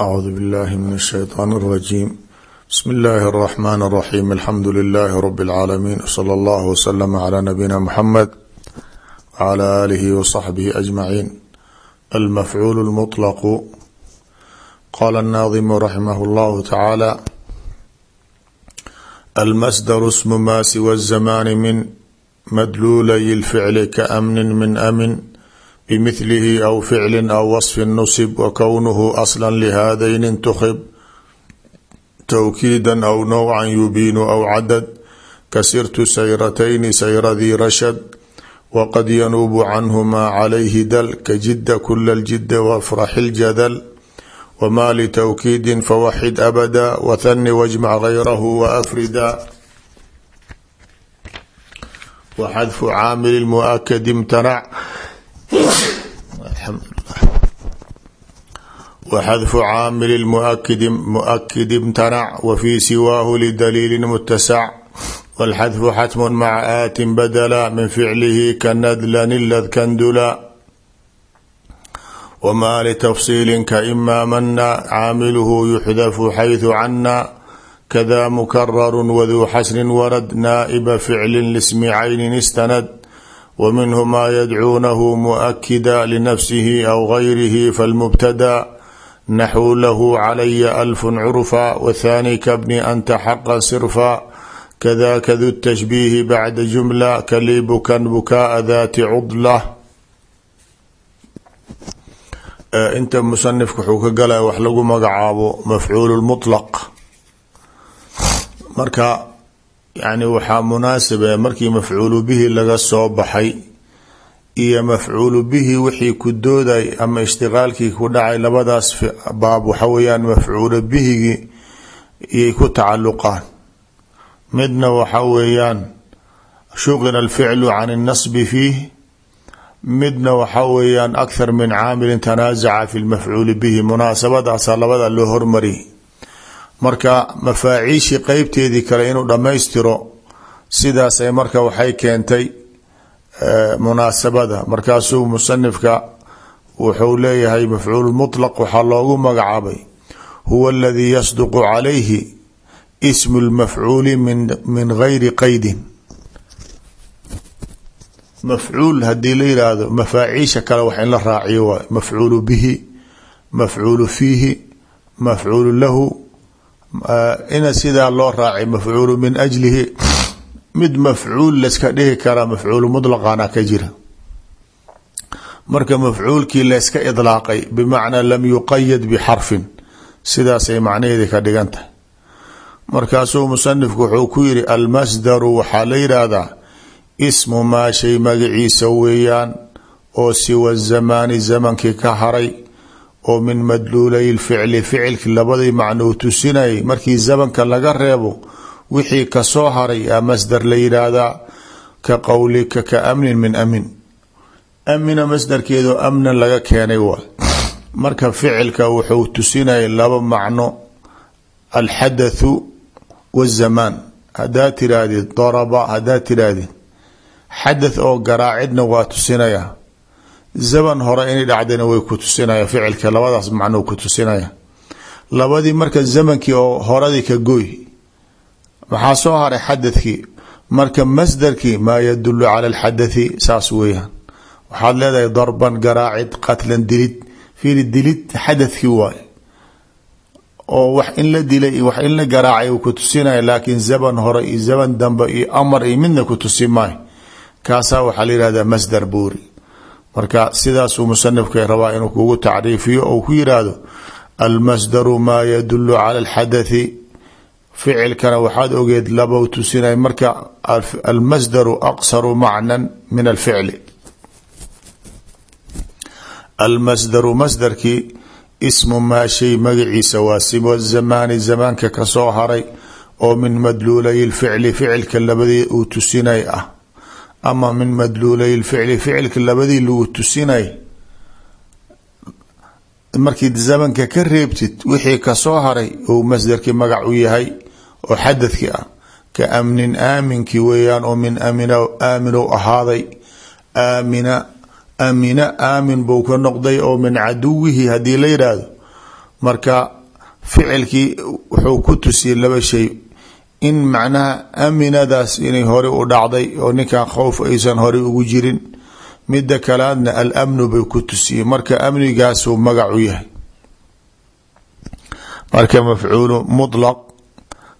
acuudu billahi min ashaytaan alrajiim bismi illaahi alraxmaan alraxiim alxamdu lilaahi rabi alcaalamiin sala allahu wasalama calaa nabiyina muxamed wacalaa aalihi wasaxbihi ajmaciin almafcuulu lmutlaqu qaala annaadimu raximahu llahu tacaala almasdaru ismu maa siwa azamaani min madluulay lficli ka amnin min amin bimilihi aw ficli aw wasfin nusib wa kownuhu asla lihadayni tukhib towkiida aw nowcan yubiinu aw cadad kasirtu sayratayni sayradii rashad waqad yanuubu canhumaa calayhi dal kajida kula ljida wafraxi ljadal wma litowkiidin fawaxid abada wahani wajmac gayrahu waafrida waxadfu caamili muakadi imtanac waxadfu caamil mukid mukid imtanac wa fii siwaahu lidaliili mutasac walxadfu xatmu maca aatin badala min ficlihi kanadlan ladkandula wamaa litafsiilin kaima mana caamiluhu yuxdafu xaydu cana kada mukararu waduu xasrin warad naaiba ficlin lismi caynin istanad w minhu maa yadcuunahu muakida linafsihi aw gayrihi falmubtada naxuu lahu calaya alfun curfa wthani kabni anta xaqa sirfa kadaka du tashbiihi bacda jumla kali bukan bukaa dati cudla inta musanifka wuxuu ka galaya wax lagu magacaabo mafcuul mulaq marka yani waxaa munaasaba markii mafcuulu bihi laga soo baxay iyo mafcuulu bihi wixii ku dooday ama ishtiqaalkii ku dhacay labadaas baab waxa weyaan mafcuula bihigii iyay ku tacaluqaan midna waxa weeyaan shuqila alficlu can اnasbi fiih. Midna waxa weeyaan akhar min caamilin tanaasaca fi lmafcuuli bihi. Munaasabadaasa labada loo hormariyay marka mafaaciishii qeybteedii kale inuu dhammaystiro sidaasay marka waxay keentay munaasabada. Markaasuu musanifka wuxuu leeyahay mafcuul muطlaq waxaa loogu magacaabay huwa aladii yasduqu calayhi ismu اlmafcuuli min gayri qeydin mafcuul haddii la yiraahdo mafaaciisha kale wax in la raaciyo waay mafcuulu bihi mafcuulu fiihi mafcuulu lahu ina sidaa loo raacay mafcuulu min ajlihi mid mafcuul layska dhihi karaa mafcuulu muطlaqana ka jira. Marka mafcuulkii layska idlaaqay bimacnaa lam yuqayad bixarfin sidaasay macnaheedi ka dhigan tahay. Markaasuu musanifku wuxuu ku yiri almasdaru waxaa la yidhaahdaa ismu maa shay magaciisa weeyaan oo siwa zamaani zamankii ka haray oo min madluulay lficli ficilki labadii macnuu tusinayay markii zamanka laga reebo wixii ka soo haray a masdar la yidhaahdaa ka qowlika ka amnin min amin amina masdarkeedu amnan laga keenay waay marka ficilka wuxuu tusinayay laba macno alxadathu wazamaan hadaa tirahdid daraba hadaa tirahdid xadath oo garaacidna waa tusinaya zaman hore inay dhacdayna way ku tusinaya ficilka labadaas macnuu ku tusinaya labadii marka zamankii oo horadii ka goy maxaa soo haray xadadkii. Marka masdarkii maa yadulu cala alxadathi saas weeyaan. Waxaad leedahay darban garaacid qatlan dilid. Fiiri dilid xadadkii waay. Oo wax in la dilay wax in la garaacay ku tusinaya laakiin zaman hore iyo zaman dambe iyo amar iyo ku tusi maayo. Kaasaa la yihahdaa masdar buuri marka sidaasuu musanifka rabaa inuu kugu tacriifiyo ou ku yiraahdo almasdaru maa yadulu cala alxadathi. Ficilkana waxaad ogeed labow tusinay marka almasdaru aqsaru macnan min alficli. Almasdaru masdarkii ismu maa shay magaciisa waa siwa zamaani zamaanka ka soo haray oo min madluulay lficli ficilka labadii uu tusinay ah ama min madluulay lficli ficilka labadii lagu tusinay markii zamanka ka reebtid wixii ka soo haray ou masdarkii magac u yahay oo xadadkii ah ka amnin aaminkii weeyaan oo min amin aaminow ahaaday aamina amina aamin buu ka noqday oo min caduwihi haddii la yidhaahdo marka ficilkii wuxuu ku tusiyey laba shay in macnaha aminadaas inay hore u dhacday oo ninkan khowf aysan horey ugu jirin midda kalaadna alamnu bay ku tusiyey marka amnigaasuu magacu yahay. Marka mafcuulu mutlaq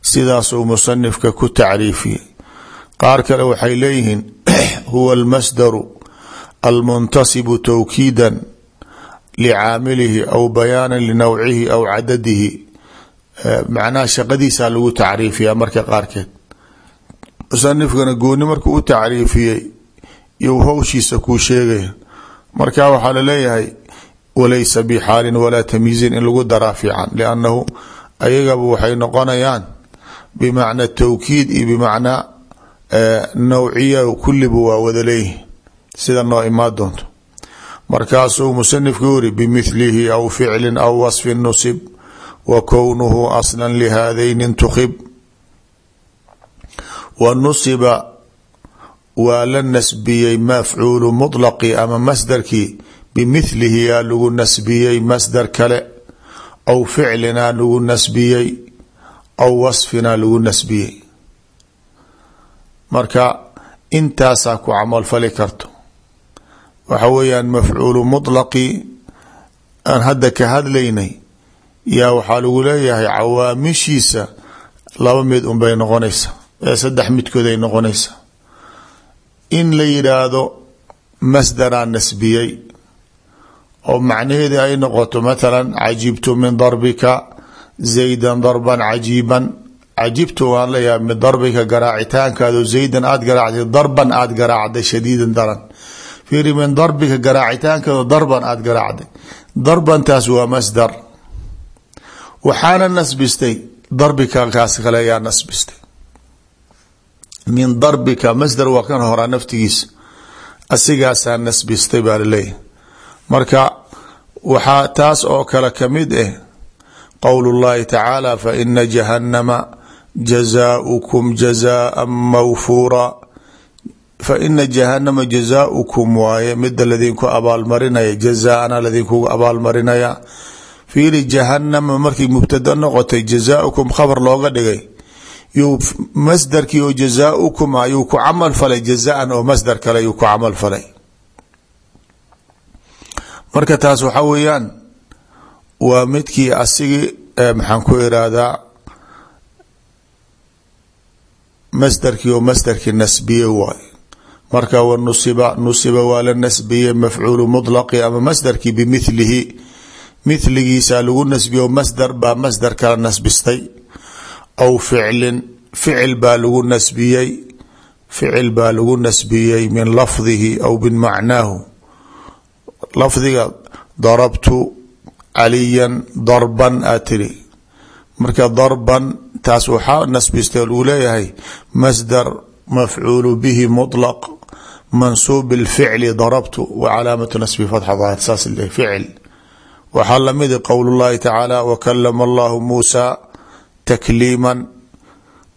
sidaasuu musanifka ku tacriifiyey. Qaar kale waxay leeyihiin huwa almasdaru almuntasibu tawkiida licaamilihi aw bayaana linawcihi aw cadadihi macnaha shaqadiisaa lagu tacriifiyaa marka qaarkeed. Musanifkana gooni markuu u tacriifiyey you howshiisa kuu sheegaya. Marka waxaa la leeyahay walaysa bixaalin walaa tamyiizin in lagu daraa fiican liannahu ayagaba waxay noqonayaan bimacna tawkiid iyo bimacnaa nawciya kulliba waa wada leeyihi sida noo imaa doonto. Markaasuu musanifku yiri bimithlihi aw ficlin aw wasfin nusib wa kownuhu aslan lihadayni intukhib wa nusiba waa la nasbiyey mafcuulu mutlaqi ama masdarkii bimithlihi yaa lagu nasbiyey masdar kale aw ficlinaa lagu nasbiyey aw wasfinaa lagu nasbiyey marka intaasaa ku camalfali karto waxa weeyaan mafcuulu mutlaqi aan hadda ka hadlaynay yaa waxaa lagu leeyahay cawaamishiisa laba mid unbay noqonaysa ee saddex midkood ay noqonaysa. In la yidhaahdo masdaraa nasbiyey oo macnaheedi ay noqoto mathala cajibtu min darbika zaydan darban cajiiban. Cajibtu waan leeyahay min darbika garaacitaankaado zaydan aada garaacday darban aada garaacday shadiidan daran. Fiiri min darbika garaacitaankaado darban aada garaacday. Darbantaas waa masdar waxaana nasbistay darbika kaas kale ayaa nasbistay. Min darbika masdar waa kan horaa naftigiisa asigaasaa nasbistay baa la leeyahay marka waxaa taas oo kale ka mid ah qowl اllahi tacaala faina jahannama jazaaukum jazaa mawfuura. Faina jahanama jazaaukum waaye mida ladinku abaalmarinaya jazaana ladinkugu abaalmarinaya fiiri jahanama markay mubtada noqotay jazaaukum khabar looga dhigay. Yuu masdarkii oo jazaaukum ayuu ku camal falay jazaan oo masdar kale ayuu ku camal falay. Marka taas waxa weeyaan waa midkii asigii maxaan ku irahdaa masdarkii oo masdarkii nasbiye waay marka wa nusiba nusiba waa la nasbiye mafcuulu mutlaqi ama masdarkii bimithlihi mithligiisa lagu nasbiye oo masdar baa masdar kala nasbistay aw ficlin ficil baa lagu nasbiyey ficil baa lagu nasbiyey min lafdihi aw min macnaahu. Lafdiga darabtu caliyan darban aad marka darban taas waxaa nasbistay lagu leeyahay masdar mafcuulu bihi muطlaq mansuub اlficli darabtu wa calaamatu nasbi fatxa saas ficil waxaa la mid qowl اllahi tacaala wakalama allahu muusa takliiman.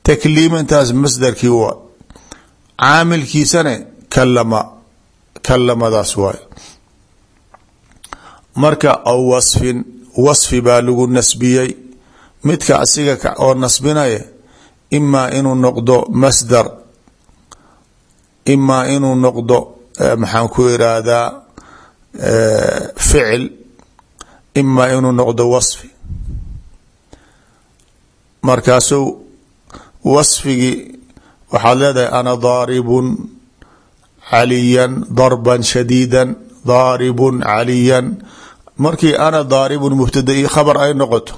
Takliimantaas masdarkii waa caamilkiisane kalama kalamadaas waay. Marka aw wasfin wasfi baa lagu nasbiyey. Midka asiga oo nasbinaya imaa inuu noqdo masdar imaa inuu noqdo maxaan ku irahdaa ficil imaa inuu noqdo wasfi. Markaasuu wasfigii waxaad leedahay ana daaribun caliyan darban shadiida daaribun caliyan. Markii ana daaribun mubtada io khabar ay noqoto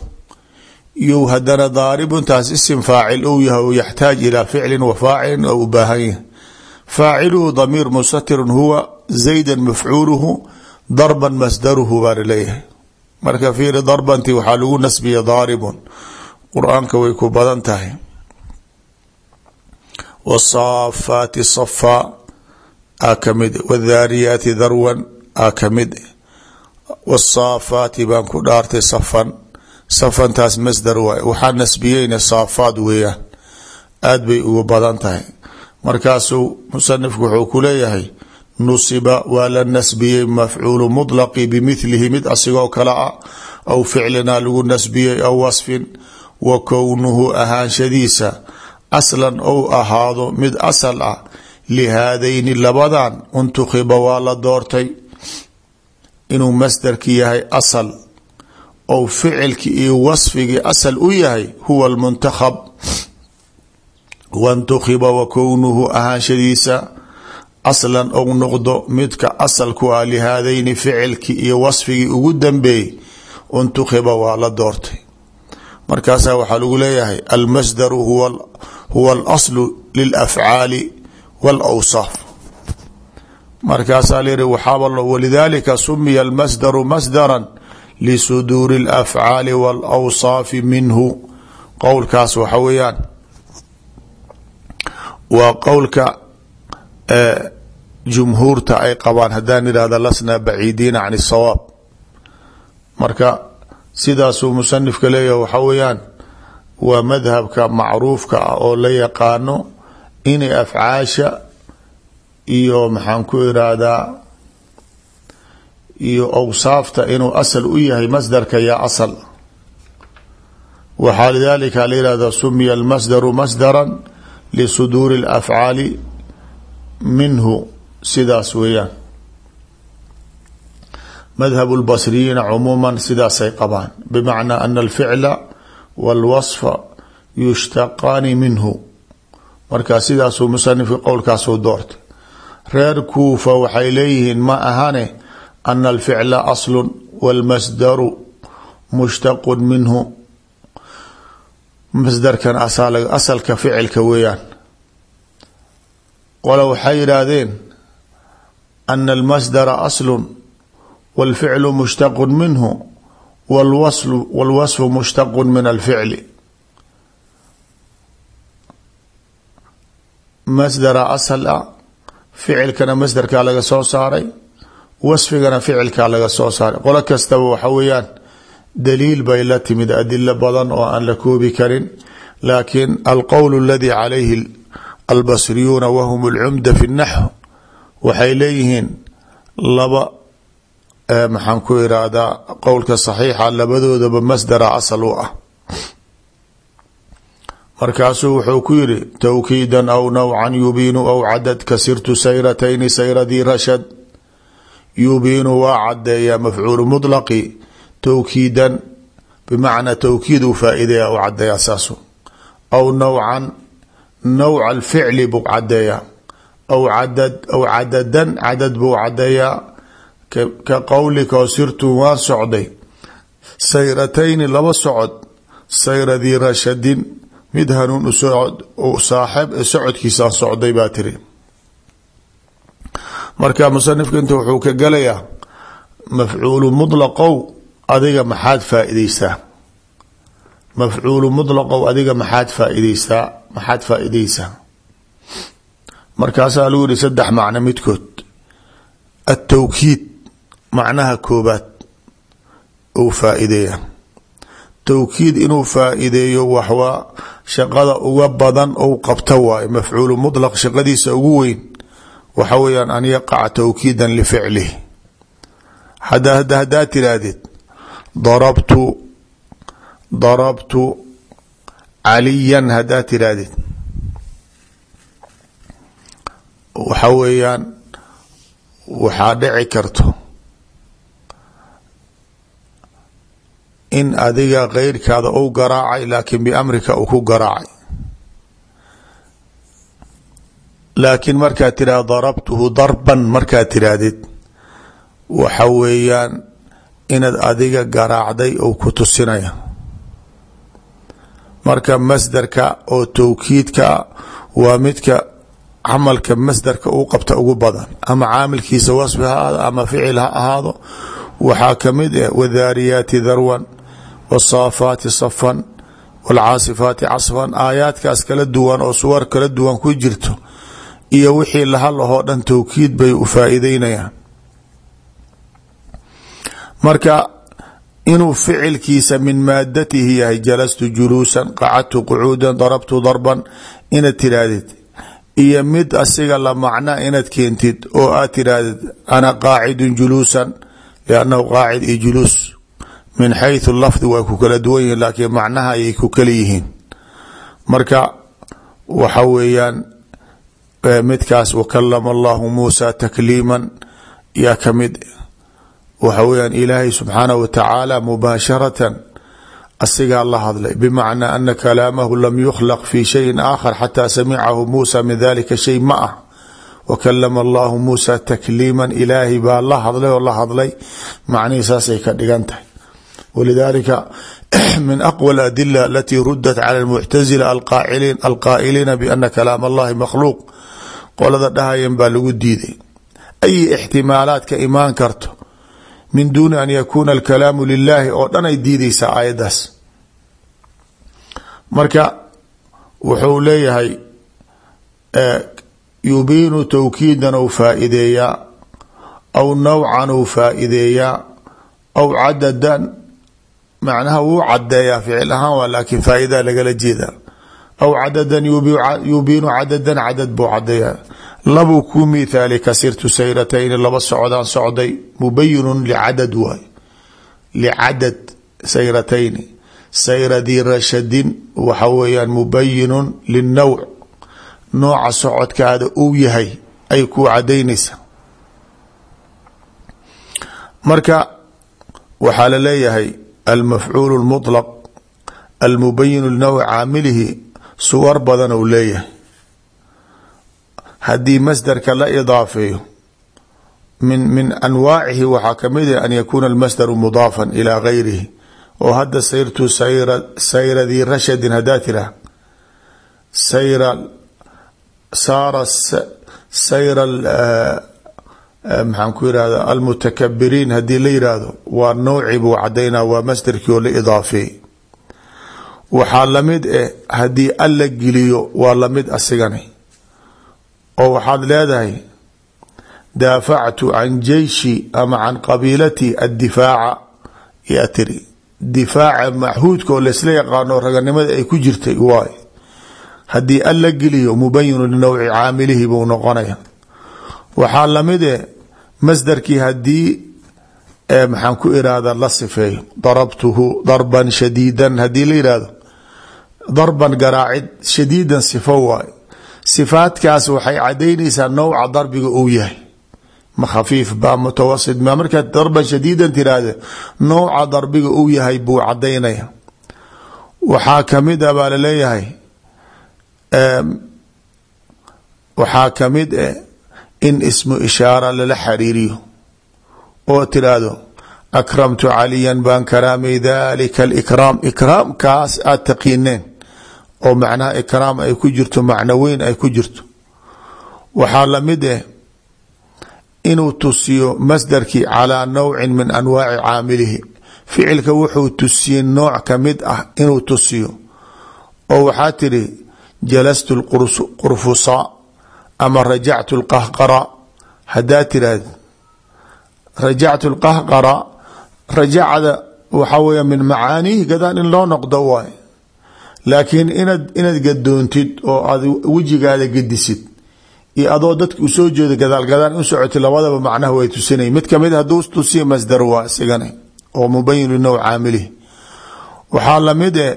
you hadana daaribuntaas isim faacil ou yahay o yaxtaaj ilaa ficlin wa faacilin oo u baahan yahay. Faaciluhu damiir mustatirun huwa zaydan mafcuuluhu darban masdaruhu baa la leeyahay marka fiiri darbanti waxaa lagu nasbiya daaribun qur'aanka way ku badan tahay. Wasaafaati safaa a ka mid wadaariyaati darwan a ka mid wasaafaati baan ku dhaartay safan safantaas masdar waay. Waxaa nasbiyeyna saafaad weeyaan. Aada bay ugu badan tahay. Markaasuu musanifku wuxuu ku leeyahay nusiba waa la nasbiyey mafcuulu muطlaqi bimilihi mid asigoo kale ah aw ficlina lagu nasbiyey aw wasfin wa kownuhu ahaanshadiisa aslan ou ahaado mid asal ah lihaadayni labadan untukhiba waa la doortay. Inuu masdarki yahay asal ou ficilki iyo wasfigii asal u yahay huwa lmuntakhab wantukhiba wa ahaanshadiisa aslan ou noqdo midka asalku ah lihaadayni ficilki iyo wasfigii ugu dambeeyey untukhiba waa la doortay. Markaasaa waxaa lagu leeyahay almasdaru huwa alaslu lilafcaali walawsaaf. Markaasaa layihi waxaaba walidalika sumiya almasdaru masdaran lisuduuri alafcaali walawsaafi minhu. Qowlkaas waxa weeyaan waa qowlka jumhuurta ay qabaan haddaan idhahda lasna baciidiina can sawaab. Marka sidaasuu musanifka leeyahay waxaa weeyaan waa madhabka macruufka ah oo la yaqaano inay afcaasha iyo maxaan ku irahdaa iyo awsaafta inuu asal u yahay masdarka yaa asal. Waxaa lidalika la yihahda sumiya almasdaru masdaran lisuduuri alafcaali minhu sidaas weeyaan. Madhab lbasriyiina cumuuma sidaasay qabaan. Bimacnaa ana alficla walwasfa yushtaqaani minhu. Marka sidaasuu musanifka qowlkaasuu doortay. Reer kuufa waxay leeyihiin ma ahane ana alficla aslu walmasdaru mushtaqun minhu. Masdarkan asalka ficilka weeyaan. Qole waxay yidhaahdeen ana almasdara aslu wاlficlu mushtaqu minhu wاlwasfu mushtaqu min alficli masdara asal ah ficilkana masdarkaa laga soo saaray wasfigana ficilkaa laga soo saaray qolo kastaba waxa weeyaan daliil bay la timid adilo badan oo aan la koobi karin laakiin alqowl aladi calayhi albasriyuuna wahum alcumda fi naxw waxay leeyihiin laba maxaan ku irahdaa qowlka saxiixa labadoodaba masdara asal u ah. Markaasuu wuxuu ku yiri tawkiidan aw nawcan yubiinu aw cadad kasirtu sayratayni sayradii rashad. Yubiinu waa cadeeya mafcuulu muطlaqi tawkiidan bimacnaa tawkiid uu faa'ideeya u cadeeya saasu aw nawcan nawca alficli buu cadeeya aw cadad aw cadadan cadad buu cadeeyaa ka qowlika sirtu waan socday sayratayni laba socod sayradii rashadin mid hanuun saaxib socodkiisaan socday baa tiri marka musanifka inta wuxuu ka galayaa mafcuulu muطlaqow adiga maxaad faaideysaa mafcuulu muطlaqow adiga maxaad faaideysaa maxaad faaideysaa markaasaa lagu yihi saddex macno midkood. Atawkiid macnaha koobaad uu faa'ideeya tawkiid inuu faa'ideeyo waxwaa shaqada uga badan ou qabta waayo mafcuulu muطlaq shaqadiisa ugu weyn. Waxa weeyaan an yaqaca tawkiidan lificlih hada haddaad tiraahdid darabtu darabtu caliyan haddaad tiraahdid waxa weeyaan waxaa dhici karto in adiga keyrkaada u garaacay laakiin biamrika uu ku garaacay. Laakiin markaad tirahda darabtuhu darban markaad tiraahdid waxa weeyaan inaad adiga garaacday ou ku tusinaya. Marka masdarka oo tawkiidka waa midka camalka masdarka uu qabta ugu badan ama caamilkiisa wasfi ha ahaado ama ficil ha ahaado waxaa ka mid ah wadaariyaati darwan wsaafaati safan wاlcaasifaati casfan aayaadkaas kala duwan oo suwar kala duwan ku jirto iyo wixii lahallahoo dhan tawkiid bay u faa'iideynayaan marka inuu ficilkiisa min maadatihi yahay jalastu juluusan qacadtu qucuudan darabtu darban inaad tiraahdid iyo mid asiga la macna inaad keentid oo aad tirahdid ana qaacidun juluusan liannahu qaacid iyo juluus min xayثu lafdi waa ku kala duwan yihiin laakiin macnaha ayay ku kala yihiin. Marka waxa weeyaan midkaas wakalama allahu muusa takliiman yaa ka mid waxa weyaan ilaahay subxaanaه wa tacaala mubaasharatan asigaa la hadlay bmacnaa ana kalaamahu lam yukhlaq fi shayin aakhar xataa samicahu muusa min dalika shay ma ah. Wa kalama allahu muusa takliiman ilaahay baa la hadlay oo la hadlay. Macnihii saasay ka dhigan walidalika min aqwى aladila alatii rudat cala اlmuctazila alqaa'iliina biana kalaam allahi makhluuq. Qolada dhahayan baa lagu diiday ay ixtimaalaad ka imaan karto? Min duuni an yakuuna alkalaamu lilahi oo dhan ay diideysaa aayaddaas. Marka wuxuu leeyahay yubiinu tawkiidan ou faa-ideeyaa aw nawcan ou faa-ideeyaa aw cadadan macnaha wuu cadeeyaa ficil ahaan waa laakiin faa-idaa lagala jeedaa. Aw cadadan yubiinu cadadan cadad buu cadeeyaa labuu ku mithaali kasirtu sayratayni laba socdaan socday mubayinun licadad waay. Licadad sayratayni sayradii rashadin waxa weeyaan mubayinun linowc nooca socodkaada uu yahay ay ku cadaynaysaa marka waxaa la leeyahay almafcuul اlmuطlaq almubayinu linowc caamilihi suwar badan ou leeyahay haddii masdarka la idaafeeyo min min anwaacihi waxaa ka mid ah an yakuuna almasdaru mudaafan ilaa gayrihi. Oo hadda sayrtu sayra sayradii rashadin haddaa tiraa sayra saara sayra maxaan ku yihahda almutakabiriin haddii la yidhaahdo waa nowci buu cadaynaa waa masdarkii oo la idaafeey waxaa eh haddii alla geliyo waa la mid asigani oo waxaad leedahay daafactu can jeyshi ama can qabiilati addifaaca. Yaa tiri difaaca maxhuudka oo laysla yaqaano raganimada ay ku jirtay waay. Haddii alla geliyo mubayinu linowci caamilihi buu noqonaya waxaa la mid e masdarkii haddii maxaan ku irahda la sifeeyo. Darabtuhu darban shadiidan haddii la yihahdo darban garaacid shadiidan sifo waay sifaadkaas waxay cadaynaysaa nowca darbiga uu yahay. Ma khafiif ba mutawasit ma markaad darban shadiidan tiraahde nowca darbiga uu yahay buu cadaynaya waxaa ka mid a baa la leeyahay waxaa ka mid eh in ismu ishaara lala xariiriyo oo tiraahdo akramtu caliyan baan karaamay dalika alikraam. Ikraamkaas aada taqiineen oo macnaha ikraam ay ku jirto macno weyn ay ku jirto. Waxaa la mid eh inuu tusiyo masdarkii calaa nawcin min anwaaci caamilihi. Ficilka wuxuu tusiyey nooc ka mid ah inuu tusiyo oo waxaa tiri jalastu qurfusa ama rajactu lqahqara. Hadaa tiraahd rajactu lqahqara rajacda waxaa min macaanihi gadaan in loo noqdo waay laakiin inaad inaad gadoontid oo aad wejigaada gedisid iyo adoo dadka u soo jeedo gadaal gadaan u socotid labadaba macnaha way tusinay mid ka mid haduu tusiya masdar waa isigana oo mubayin linow caamilihi waxaa la mid e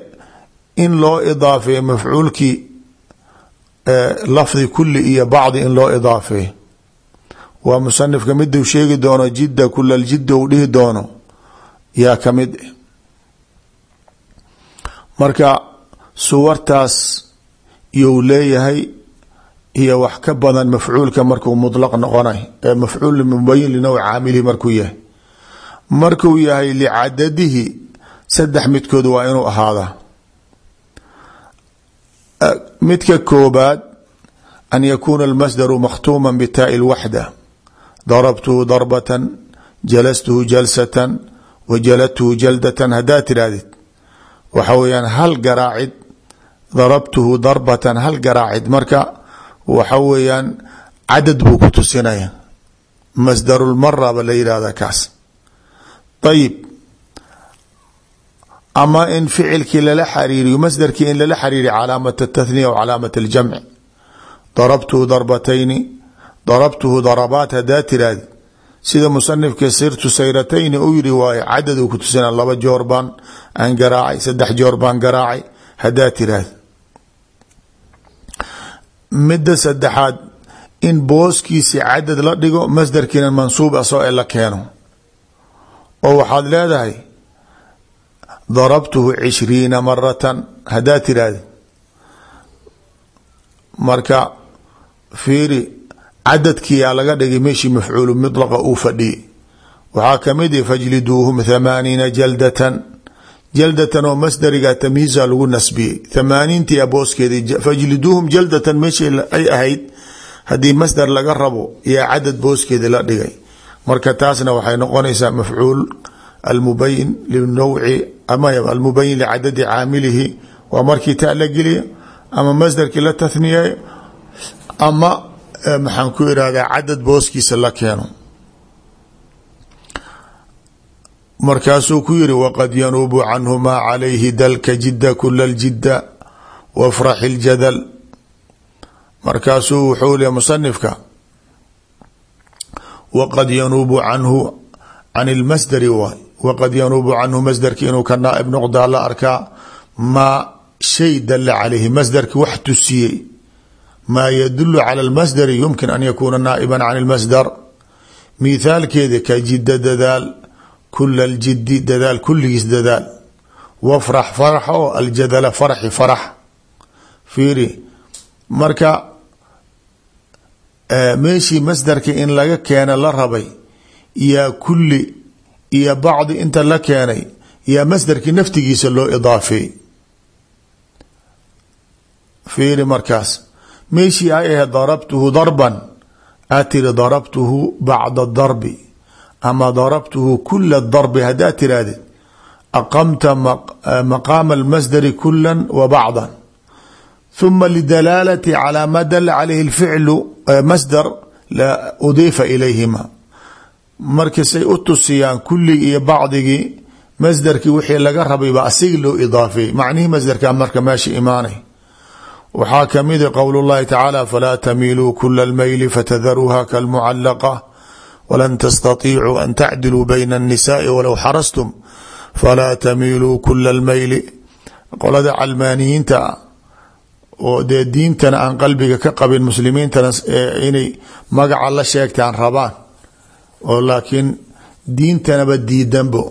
in loo idaafeeyo mafcuulkii lafdi kuli iyo bacdi in loo idaafeeyo waa musanifka miduu sheegi doono jidda kula ljidda uu dhihi doono yaa ka mid marka suwartaas iyou leeyahay iyo wax ka badan mafcuulka markuu mulaq noqonay ee mafcuul mubayin linow caamilihi markuu yahay. Markuu yahay licadadihi saddex midkood waa inuu ahaadaa midka koobaad an yakuuna almasdaru makhtuuma bitaai lwaxda. Darabtuhu darbatan jalastuhu jalsatan wa jaladtuhu jaldatan haddaad tidhaahdid waxa weyaan hal garaacid darabtuhu darbatan hal garaacid. Marka waxa weeyaan cadad buu ku tusinaya. Masdarulmara ba la yihahda kaas. Ayib ama in ficilkii lala xariiriyo masdarkii in lala xariiriyo calaamat اtathniya w calaamat اljamci darabtuhu darbatayni darabtuhu darabaat hadaa tiraahdi sida musanifka sirtu sayratayni u yiri waayo cadad ku tusina laba joor baan aan saddex joor baan garaacay midda saddexaad in booskiisi cadad la dhigo masdarkiina mansuub asoo e la keeno. oo waxaad leedahay darabtuhu cishriina maratan hadaa tiraahdi marka fiiri cadadkiyaa laga dhigay meeshii mafcuulu mطlaqa uu fadhiyay waxaa ka mid i fajliduuhum thamaaniina jaldatan jaldatan oo masdariga tamyiiza lagu nasbiyey thamaaniintii booskeeda fajliduuhum jaldatan meeshii ay ahayd haddii masdar laga rabo yaa cadad booskeeda la dhigay. Marka taasna waxay noqonaysaa mafcuul almubayin linawci ama almubayin licadadi caamilihi. Waa markii ta la geliya ama masdarkii la tahniyeeyo ama maxaan ku irahdaa cadad booskiisa la keeno markaasuu ku yiri waqad yanuubu canhumaa calayhi dalka jidda kula ljidda wafraxi اljadal markaasuu wuxuu le musanifka waqad yanuubu canhu can ilmasdari waay waqad yanuubu canhu masdarki inuu ka naaib noqdaa la arkaa maa shay dala calayhi masdarki wax tusiyey. Maa yadulu cala almasdari yumkin an yakuuna naaiba can اlmasdar mithaalkeeda ka jidda dadaal kula اljidi dadaal kulligiis dadaal. Wafrax farax oo aljadala farxi farax. Fiiri marka meeshii masdarka in laga keena la rabay yaa kulli iyo bacdi inta la keenay yaa masdarkii naftigiisa loo idaafeey fiiri markaas meeshii ay ahayd darabtuhu darban aad tiri darabtuhu bacda darbi ama darabtuhu kula darbi haddaad tirahdid aqamta maqaama almasdari kula wa bacda huma lidalaalati calaa ma dala calayhi lficlu masdar la udiifa ilayhima markiisay u tusiyaan kulligi iyo bacdigii masdarkii wixii laga rabay baa asiga loo idaafeeyey macnihii masdarkaa marka meesha imaanay waxaa kamida qowl llahi tacaala falaa tamiluu kula lmayli fatadaruuha kalmucalaqa walan tastatiicuu an tacdiluu bayna الnisaءi walow xarastum falaa tamiiluu kula اlmayli qolada calmaaniyiinta ah oo dee diintana aan qalbiga ka qabin muslimiintana inay magaca la sheegtaan rabaan oo laakiin diintanaba diidanbo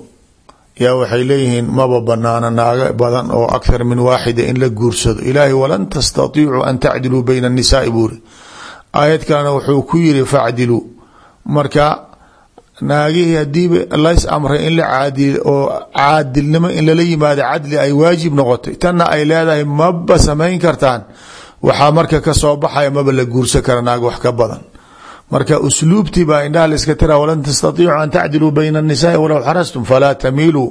yaa waxay leeyihiin maba banaana naaga badan oo akhar min waaxida in la guursado ilaahay walan tastatiicuu an tacdiluu bayna الnisaai buuri aayad kalena wuxuu ku yiri facdiluu marka naagihii hadiiba lays amray in la caadil oo caadilnimo in lala yimaado cadli ay waajib noqotay tanna ay leedahay maba samayn kartaan. Waxaa marka ka soo baxaya maba la guursan kara naag wax ka badan. Marka usluubtii baa indhaha laiska tira walan tastatiicu an tacdiluu bayna الnisaai walow xarastum falaa tamiiluu.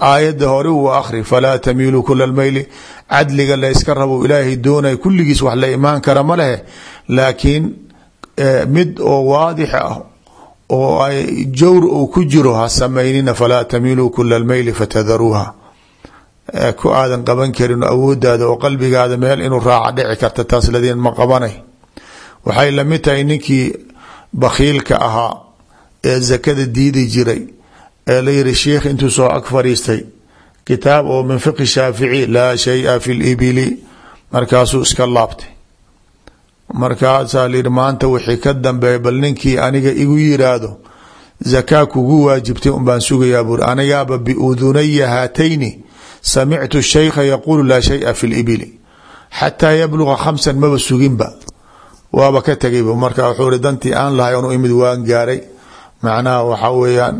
Aayada hore uu akri falaa tamiiluu kula lmayli cadliga layska rabo ilaahay doonay kulligiis wax la imaan kara ma lehe. Laakiin mid oo waadix ah oo ay jawr uu ku jiro ha samaynina falaa tamiiluu kula lmayli fatadaruuha. Ku aadan qaban karin awoodaada oo qalbigaada meel inuu raaca dhici karta taas ladiin ma qabanay. Waxay la mid tahay ninkii bakhiilka ahaa ee zakada diidi jiray ee la yihi sheikh intuu soo ag fariistay kitaab oo min fiqi shaafici laa shaya fi libili markaasuu iska laabtay markaasaa layihi maanta wixii ka dambeeya bal ninkii aniga igu yiraahdo zakaa kugu waajibtay un baan sugayaa buuri anigaaba biudunaya haatayni samictu shaykha yaquulu laa shaya fi libili xataa yabluga khamsan maba suginba. Waaba ka tegayba marka wuxuu ri dantii aan lahay onu imid waan gaaray. Macnaha waxaa weeyaan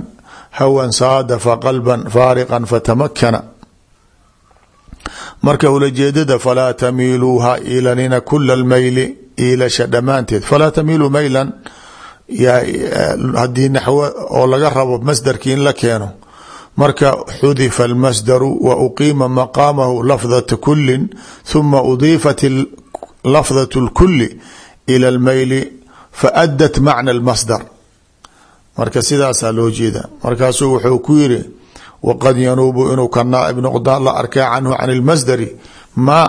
hawan saadafa qalban faariqan fatamakana marka ulajeedada falaa tamiiluu ha iilanina kula lmayli iilasha dhammaanteed. Falaa tamiilu maylan haddii naxwo oo laga rabo masdarkii in la keeno. Marka xudifa almasdaru wa uqiima maqaamahu lafdata kulin huma udiifat lafdatu اlkuli ila almayli faaddat macna almasdar marka sidaasaa loo jeeda. Markaasuu wuxuu ku yiri waqad yanuubu inuu ka naaib noqda la arkay canhu can اlmasdari ma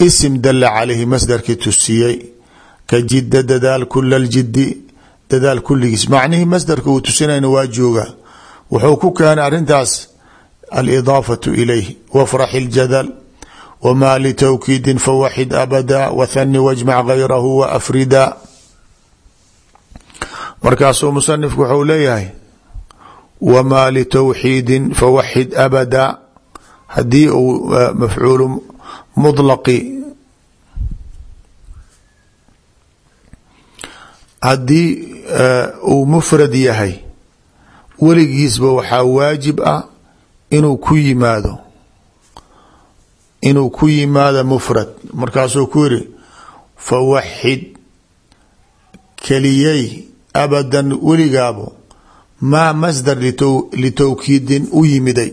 isim dala calayhi masdarkii tusiyey ka jida dadaal kula ljidi dadaal kulligiis. Macnihii masdarka uu tusinayna waa jooga. Wuxuu ku keenay arrintaas alidaafatu ilayh wafrax iljadal wma litawkiidin fawaxid abada wathani wajmac gayrahu waafrida markaasuu musanifku wuxuu leeyahay wamaa litawxiidin fawaxid abada. Haddii uu mafcuulu mulaqi haddii uu mufrad yahay weligiisba waxaa waajib ah inuu ku yimaado inuu ku yimaado mufrad. Markaasuu ku yiri fawaxid keliyey abadan weligaabo maa masdar litowkiidin u yimiday.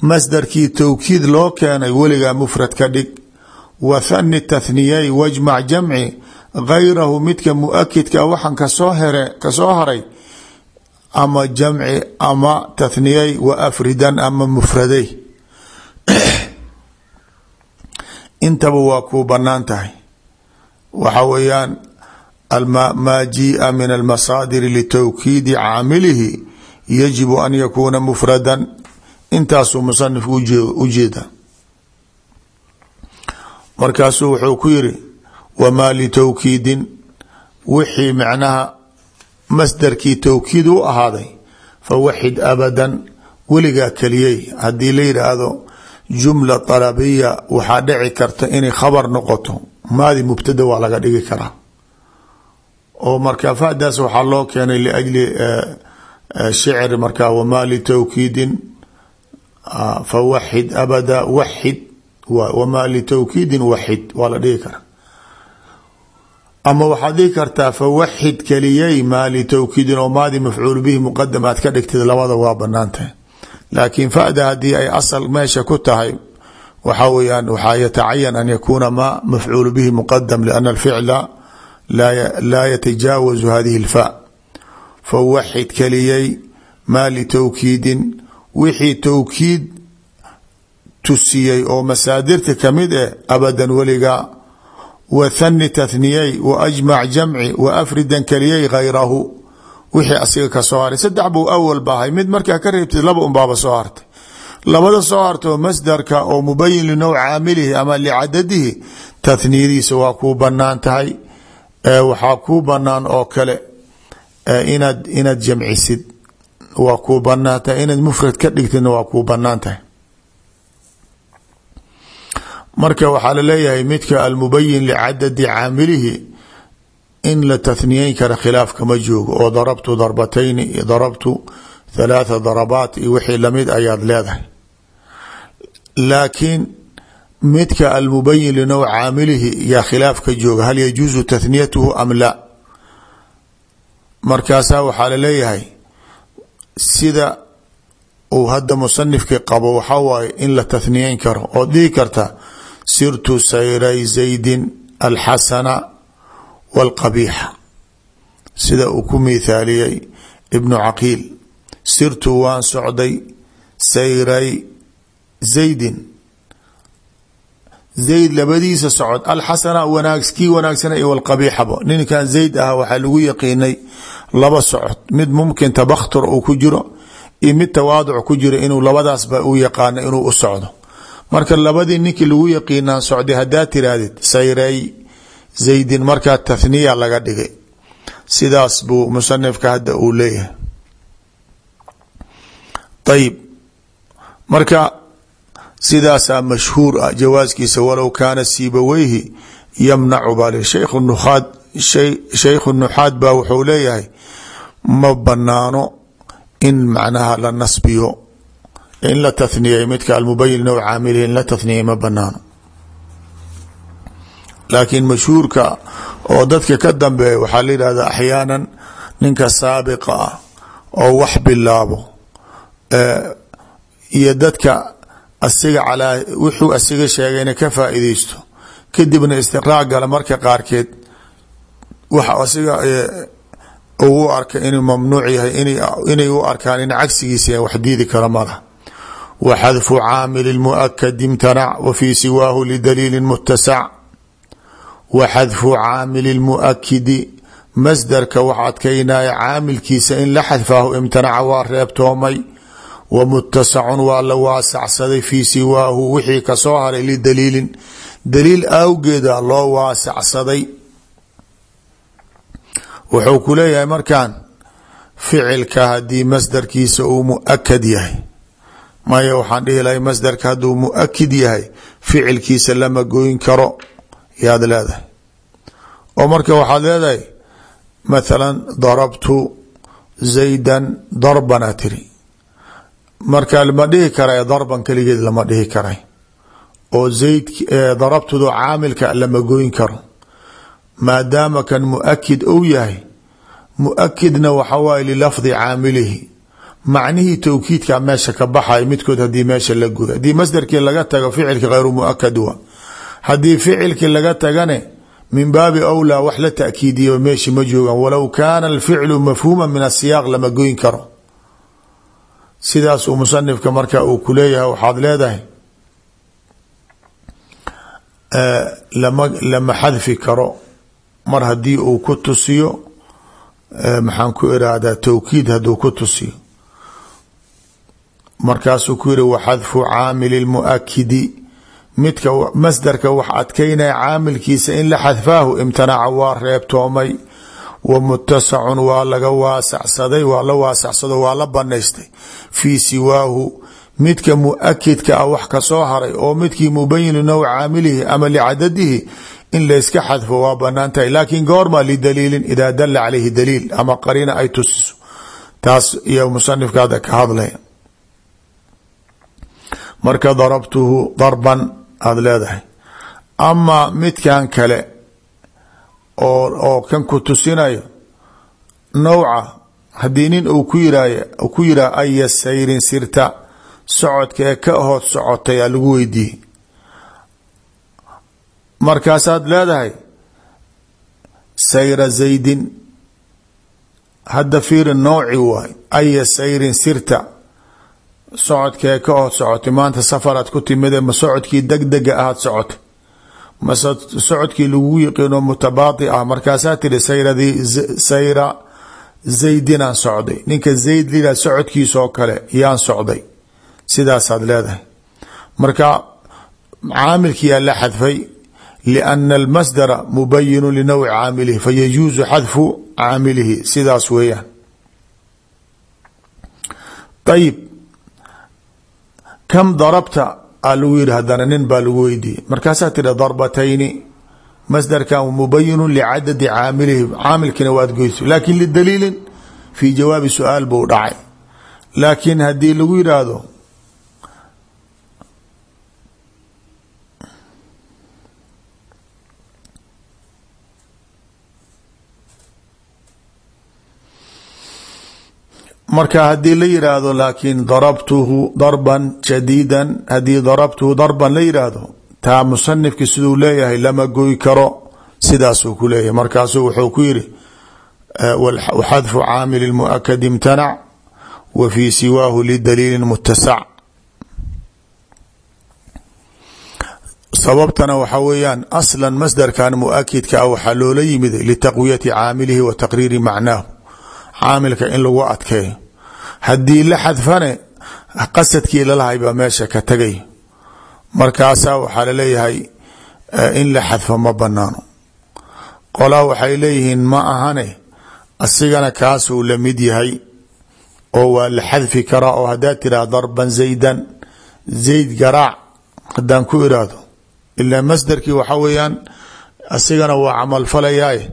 Masdarkii towkiid loo keenay weligaa mufrad ka dhig. Wa thani tathniyey wajmac jamci gayrahu midka muakidka waxaan ka soo here ka soo haray ama jamci ama tathniyey wa afridan ama mufraday. Intaba waa kuu bannaan tahay. Waxa weeyaan maa jiia min almasaadir litowkiidi caamilihi yajibu an yakuuna mufradan. Intaasuu musanifku ujeeda markaasuu wuxuu ku yiri wamaa litowkiidin wixii macnaha masdarkii towkiid u ahaaday fawaxid abadan weligaa keliyey haddii la yidhaahdo jumla طalabiya waxaa dhici karta inay khabar noqoto maadi mubtada waa laga dhigi karaa oo marka fadaas waxaa loo keenay liajli shicr markaa wamaa litowkiidin fawaxid abada waxid wamaa litowkiidin waxid waa la dhigi karaa ama waxaad dhigi kartaa fawaxid keliyey maa litowkiidin oo maadi mafcuul bihi muqadam aad ka dhigtid labada waa bannaan tahay laakiin fada haddii ay asal meesha ku tahay waxaa weyaan waxaa yatacayan an yakuuna ma mafcuul bihi muqadam liana alficla laa yatajaawazu hadihi اlfa fawaxid keliyey maa litowkiidin wixii towkiid tusiyey oo masaadirta ka mid eh abadan weliga wa thani tathniyey wa ajmac jamci wa afridan keliyey gayrahu wixii asiga ka soo haray saddex buu awal bahay mid markaa ka reebtid laba unbaaba soo hartay labada soo hartay oo masdarka oo mubayin linowc caamilihi ama licadadihi tathniyadiisa waa kuu bannaan tahay waxaa kuu banaan oo kale inaad inaad jamcisid waa ka marka waxaa la leeyahay midka almubayin licadadi caamilihi in la tahniyeyn kara khilaafka ma joogo oo darabtu darbatayni iyo darabtu thalaatha darabaat iyo wixii la mid ayaad leedahay. Laakiin midka almubayin linowc caamilihi yaa khilaaf ka jooga hal yajuusu tathniyatuhu am la? Markaasaa waxaa la leeyahay sida uu hadda musanifkii qabo waxaa waaye in la tahniyeyn karo ood dhihi karta sirtu sayray zaydin alxasana wاlqabiixa sida uu ku mithaaliyey ibnu caqiil sirtu waan socday sayray zaydin. Zayd labadiisa socod alxasana wanaag kii wanaagsana iyo wlqabiixaba ninkan zayd ah waxaa lagu yaqiinay laba socod mid mumkin tabakhtur uu ku jiro iyo mid tawaaduc ku jiro inuu labadaasba u yaqaano inuu u socdo marka labadii ninkii lagu yaqiinaa socday haddaad tirahdid sayray zaydin markaa tathniya laga dhigay. Sidaas buu musanifka hadda uu leeyahay. Ayib marka sidaasaa mashhuur ah jawaaskiisa walow kaana siibaweyhi yamnacu bal shaykh nuaad shaykhu nuxaad baa wuxuu leeyahay ma banaano in macnaha la nasbiyo in la tathniyay midka almubayin now caamilihi in la tathniyay ma banaano laakiin mashhuurka oo dadka ka dambeeya waxaa la yidhahda axyaanan ninka saabiqa ah oo wax bilaabo iyo dadka asiga calaa wuxuu asiga sheegayna ka faa'iideysto kadibna istiqraac gala marka qaarkeed waxa asiga uu arka inuu mamnuuc yahay inay u arkaan in cagsigiisa wax diidi karo malaha wa xadfu caamili muakadi imtanac wa fii siwaahu lidaliili mutasac wa xadfu caamili muakidi masdarka wax adkaynaya caamilkiisa in la xadfaahu imtanaca waa reebtoomay wa mutasacun waa la waasacsaday fii siwaahu wixii ka soo haray lidaliilin daliil awgeeda loo waasacsaday wuxuu ku leeyahay markan ficilka haddii masdarkiisa uu muakad yahay maya waxaan dhihi lahay masdarka hadduu muakid yahay ficilkiisa lama goyn karo. Yaad leedahay. Oo marka waxaad leedahay mathalan darabtu zaydan darbana tiri. Marka lama dhihi kara darban keligeed lama dhihi karay. Oo zayd darabtudu caamilka lama goyn karo. Maadaama kan muakid ou yahay muakidna waxa waaye lilafdi caamilihi macnihii towkiidka meesha ka baxay midkood haddii meesha la guda. Haddii masdarkii laga tago ficilki hayru muakad wa haddii ficilkii laga tagane min baabi awlaa wax la takiidiya meeshi ma joogan walow kaana alficlu mafhuuma min asiyaaq lama goyn karo. Sidaasuu musanifka marka uu ku leeyahay waxaad leedahay lama lama xadfi karo. Mar haddii uu ku tusiyo maxaan ku irahdaa towkiid hadduu ku tusiyo markaasuu ku yihi waxadfu caamili muakidi midka masdarka wax adkaynaya caamilkiisa in la xadfaahu imtanaca waa reebtoomay. Wa mutasacun waa laga waasacsaday waa la waasacsado waa la banaystay fii siwaahu midka muakidka ah wax ka soo haray oo midkii mubayinu now caamilihi ama licadadihi in layska xadfo waa bannaan tahay. Laakiin goorma lidaliilin idaa dala calayhi daliil ama qariina ay tusiso. Taas iyo musanifkaada ka hadlaya marka darabtuhu darban aada leedahay. Ama midkan kale oo oo kan ku tusinayo nawca haddii nin uu ku yiraay ku yiraa aya sayrin sirta socodka ka hood socotay aa lagu weydiiyey. Markaasaad leedahay sayra zaydin hadda fiiri nooci waay aya sayrin sirta socodkee ka hood socotay maanta safaraad ku timide ma socodkii degdega ahaad socotay? Mase socodkii lagu yiqiino mutabaadi ah markaasaa tiri sayradii sayra zaydinaan socday. Ninka zayd lidaa socodkiisoo kale yaan socday. Sidaasaad leedahay. Marka caamilkiyaa la xadfay liana almasdara mubayinu linowci caamilihi fayajuusu xadfu caamilihi. Sidaas weeyaan. Ayib kam darabta aa lagu yihi hadana nin baa lagu weydiiyey markaasaa tiri darbatayni masdarkan mubayinu licadadi caamilihi caamilkiina waad goyso laakin lidaliilin fii jawaabi su'aal buu dhacay laakiin haddii lagu yidhaahdo marka haddii la yidhaahdo laakiin darabtuhu darban shadiidan haddii darabtuhu darban la yidhaahdo taa musanifki siduu leeyahay lama goy karo sidaasuu ku leeyahay. Markaasuu wuxuu ku yidhi xadfu caamili muakad imtanac wa fii siwaahu lidaliili mutasac sababtana waxaa weeyaan aslan masdarkan muakidka ah waxaa loola yimid litaqwiyati caamilihi wa taqriiri macnaahu. Caamilka in lagu adkeeyo haddii la xadfane qasadkii lalahay baa meesha ka tagay. Markaasaa waxaa la leeyahay in la xadfo ma banaano qolaa waxay leeyihiin ma ahane asigana kaasuu la mid yahay oo waa la xadfi karaa oo haddaad tiraah darban zaydan zayd garaac haddaan ku iraahdo ilaa masdarkii waxaa weeyaan asigana waa camalfalayaaye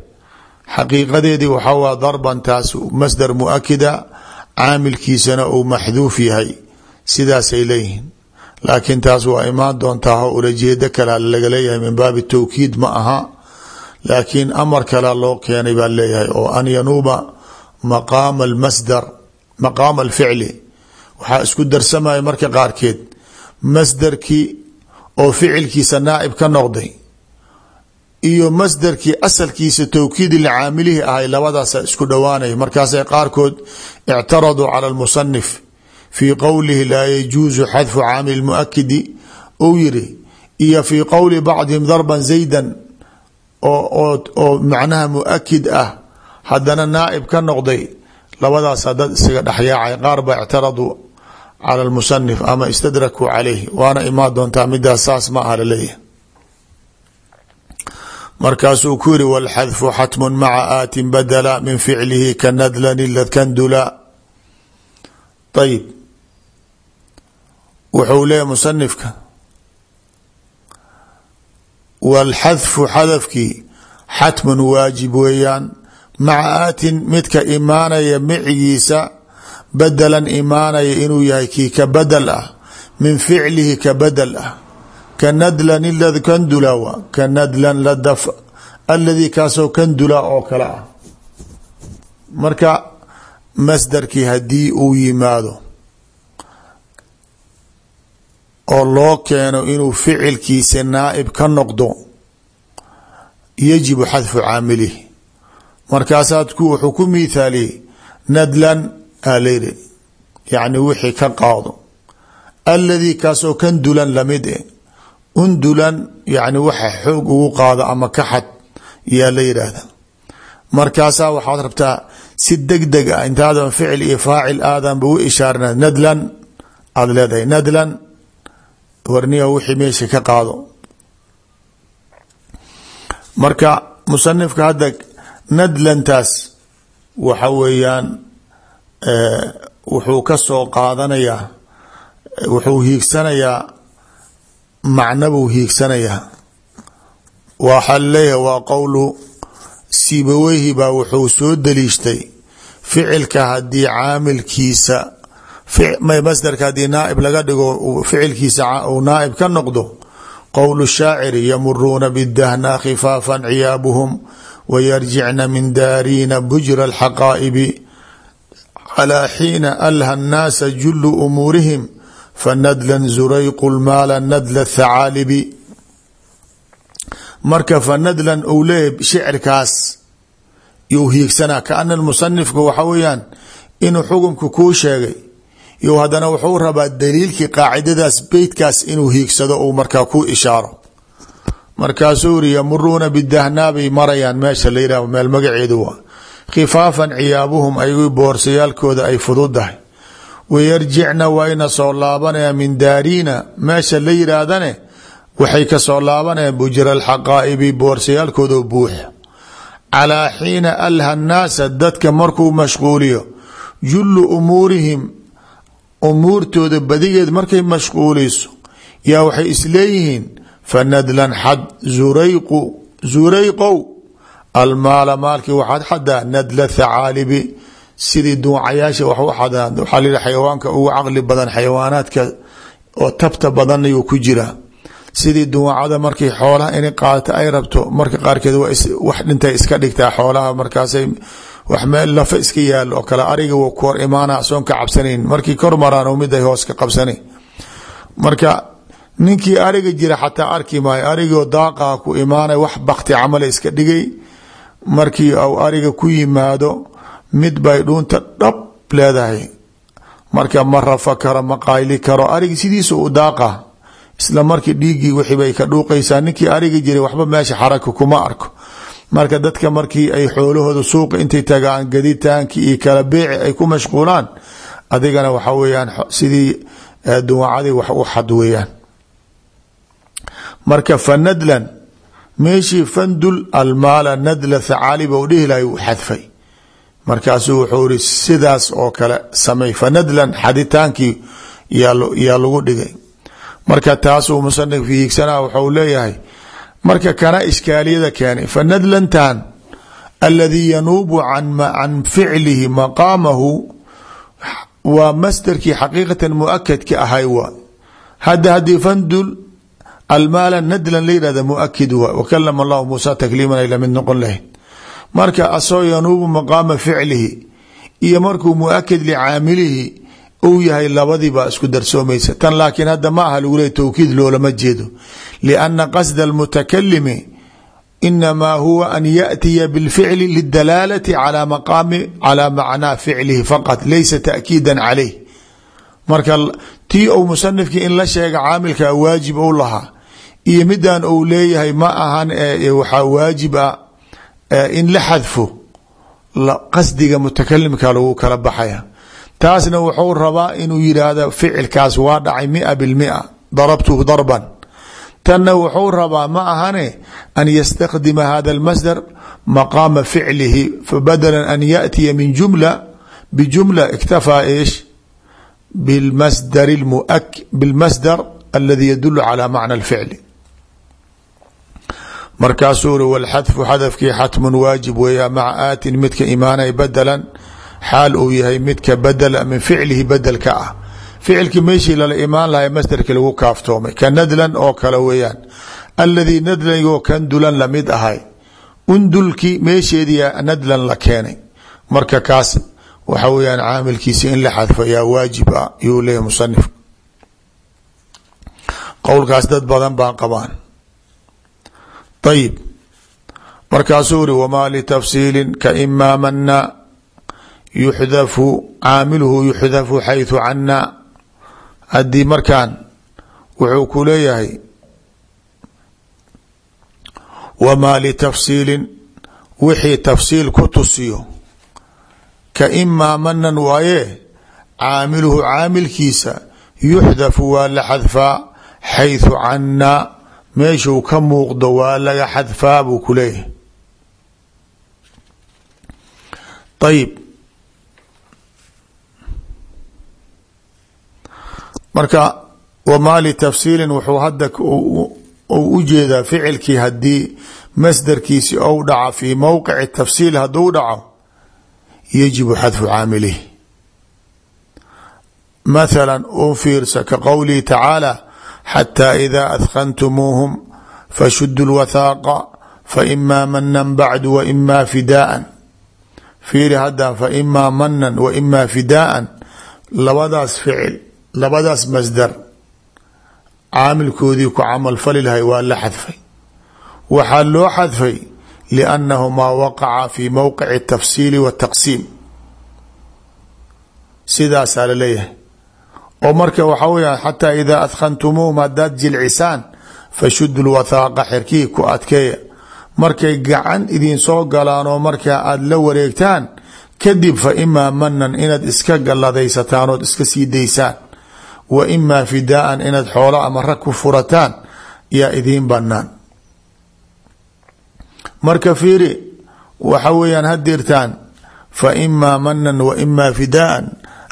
xaqiiqadeedii waxaa waa darban taas masdar muakida caamilkiisana uu maxduuf yahay sidaasay leeyihiin. Laakiin taas waa imaan doontaa oo ulajeedo kale laga leeyahay min baabi tawkiid ma aha. Laakiin amar kale loo keenay baa leeyahay oo an yanuuba maqaama almasdar maqaama alficli waxaa isku darsamaya marka qaarkeed masdarkii oo ficilkiisa naaib ka noqday iyo masdarkii asalkiisa towkiidi licaamilihii ahay labadaasa isku dhowaanaya markaasay qaarkood ictaraduu cala lmusanif fii qowlihi laa yajuusu xadfu caamil muakidi uu yiri iyo fii qowli bacdihim darban zaydan oo macnaha muakid ah. Haddana naaib ka noqday labadaasa dad isaga dhexyaacay qaar ba ictaraduu cala lmusanif ama istadrakuu calayh waana imaan doontaa midaas saas ma aha la leeyahay markaasuu ku yiri wاlxadfu xatmu maca aatin badla min ficlihi kanadlan ladkandula ayib wuxuu leeyahy musanifka wاlxadfu xadafkii xatmun waajib weeyaan. Maca aatin midka imaanaya micigiisa badelan imaanaya inuu yahay kii ka badel ah min ficlihi ka badel ah kanadlan kandula kanadlan ladaf aladii kaasoo kandula oo kale ah marka masdarkii haddii uu yimaado oo loo keeno inuu ficilkiisa naaib ka noqdo yajibu xadfu caamilihi markaasaad wuxuu ku miithaaliyey nadlan alayri yacni wixii ka qaado aladii kaasoo kandulan la mid e undulan yani waxa xoog ugu qaado ama ka xad yaa la yidhaahda markaasaa waxaad rabtaa si deg deg ah intaadan ficil iyo faacil aadanba u ishaarina nadlan aada leedahay nadlan warniya wixii meesha ka qaado. Marka musanifka hadda nadlantaas waxa weeyaan wuxuu ka soo qaadanayaa wuxuu hiigsanayaa macna buu hiigsanayaa. Waxaa leeyahay waa qowlu. Sibaweyhi baa wuxuu soo daliishtay ficilka haddii caamilkiisa masdarka haddii naaib laga dhigo ficilkiisa uu naaib ka noqdo qowlu shaaciri yamuruuna bidahna khifaafan ciyaabuhum wayarjicna min daariina bujra alxaqaa'ibi. Calaa xiina alha nnaasa julu umuurihim fanadlan zurayqu lmaala nadla thacaalibi marka fanadlan uu leeyahy shicirkaas you hiigsanaa. Kaana musanifka waxa weeyaan inuu xukumka kuu sheegay. Yo haddana wuxuu rabaa daliilkii qaacidadaas beytkaas inuu hiigsado uu markaa ku ishaaro. Markaasuu yiri yamuruuna bidahnaa bay marayaan meesha la yihah meel magaceedu waa. Khifaafan ciyaabuhum aygu boorsayaalkooda ay fududahay wayarjicna wayna soo laabanayaan min daariina. Meesha la yidhaahdane waxay ka soo laabanayaan bujra alxaqaa'ibi boorsayaalkooda buuxa calaa xiina alha nnaasa dadka markuu mashquuliyo jullu umuurihim umuurtooda badigeed markay mashquuliso yaa waxay isleeyihiin fanadlan xad zurayqu zurayqow almaala maalkii waxaad xadaa nadla thacaalibi sidii duucayaasha u waxaa layihi xayawaanka ugu caqli badan xayawaanaadka oo tabta badan ayuu ku jiraa sidii duwacada markay xoolaha inay qaadato ay rabto marka qaarkeed wax dhintay iska dhigtaa xoolaha markaasay wax meel lafa iska yaalo oo kale. Ariga w ku hor imaana soon ka cabsanayn. Markii kor maraan mid ay hoos ka qabsana marka ninkii ariga jira xataa arki maayo arigoo daaqaha ku imaanay wax bakti camala iska dhigay. Markii au ariga ku yimaado mid bay dhuunta dhab leedahay. Marka ma rafa karo ma karo arigi sidiisa u daaqa. Isla markii dhiiggii wixii bay ka dhuuqaysaa ninkii ariga jiray waxba meesha xaraka kuma arko. Marka dadka markii ay xoolahooda suuqa intay tagaan gaditaankii iyo kala beeci ay ku mashquulaan adigana waxa weyaan sidii duwacadii wax u xad weeyaan. Marka fanadlan meeshii fandul almaala nadla thacaaliba u dhihi lahay markaasuu wuxuu iri sidaas oo kale samey fanadlan xaditaankii yaa lagu dhigay. Marka taasuu musanif hiigsanaa wuxuu leeyahay marka kana ishkaaliyada keenay fanadlantan aladii yanuubu can ficlihi maqaamahu waa masderkii xaqiiqatan muakadka ahay waa hadda haddii fandul almaala nadlan la yihahda muakid waa wakalama allahu muusa takliiman ay la mid noqon lahayd marka asoo yanuubu maqaama ficlihi iyo markuu muakid licaamilihi uu yahay labadii isku darsoomaysa. Tan laakiin hadda ma aha lagu leey towkiid loolama jeedo. Lianna qasda almutakalimi inamaa huwa an yaatiya bilficli lidalaalati calaa maqaami calaa macnaa ficlihi faqat laysa taakiida calayh. Marka tii ou musanifkii in la sheega caamilka waajib ou lahaa iyo midan uu leeyahay ma ahan waxaa waajib ah in la xadfo qasdiga mutakalimka lagu kala baxaya taasna wuxuu rabaa inuu yidhaahdo ficilkaas waa dhacay mia bilmia darabtuhu darban tanna wuxuu rabaa ma ahane an ystakdima hada اlmasdar maqaama ficlihi fabadla an yaأtiya min jumla bijumla اktafaa ish bilmasdar aladi yadulu calى macna اlficli markaasuu uri wاlxadfu xadafkii xatmu waajib weeya maca aatin midka imaanay badalan xaal uu yahay midka badla min ficlihi bedelka ah. Ficilkii meeshii lala imaan lahay lagu kaaftoomay ka nadlan oo kale weeyaan aladii nadlango kandulan la mid ahay. Undulkii meesheedii nadlan la keenay. Marka kaas waxa weyaan caamilkiisi in la xadfo yaa waajib ah yuu leeyahy musanif qowlkaas dad badan baan qabaan ayib markaasuu uri wamaa litafsiilin ka imaa mana yuxdafu caamiluhu yuxdafu xayثu cana haddii markaan wuxuu ku leeyahay wamaa litafsiilin wixii tafsiil ku tusiyo ka imaa manan waaye caamiluhu caamilkiisa yuxdafu waa la xadfaa xayثu cana meeshuu ka muuqdo waa laga xadfaa buu ku leeyahay. Ayib marka wamaa litafsiilin wuxuu hadda u jeedaa ficilkii haddii masdarkiisi ou dhaco fii mowqici tafsiil hadduu dhaco yajibu xadfu caamilihi. Mathala u fiirsa ka qowlihi tacaala xataa idaa adkhantumuuhum fashudu lwathaaqa faimaa manan bacdu wa imaa fidaaan fiiri hadda faimaa manan wa imaa fidaaan labadaas ficil labadaas masdar caamilkoodii ku camal fali lahay waa la xadfay waxaa loo xadfay liannahumaa waqaca fi mowqici tafsiili wataqsiim sidaasaa la leeyahay oo marka waxaa weya xataa idaa adkhantumuuhum haddaad jilcisaan fashudu lwathaaqa xerkihii ku adkeeya. Markay gacan idin soo galaan oo markaa aada la wareegtaan kadib fa imaa manan inaad iska galladaysataan ood iska sii daysaan. Wa imaa fidaaan inaad xoolo ama rag ku furataan yaa idiin banaan marka fiiri waxa weeyaan hadirtaan fa imaa manan wa imaa fidaaan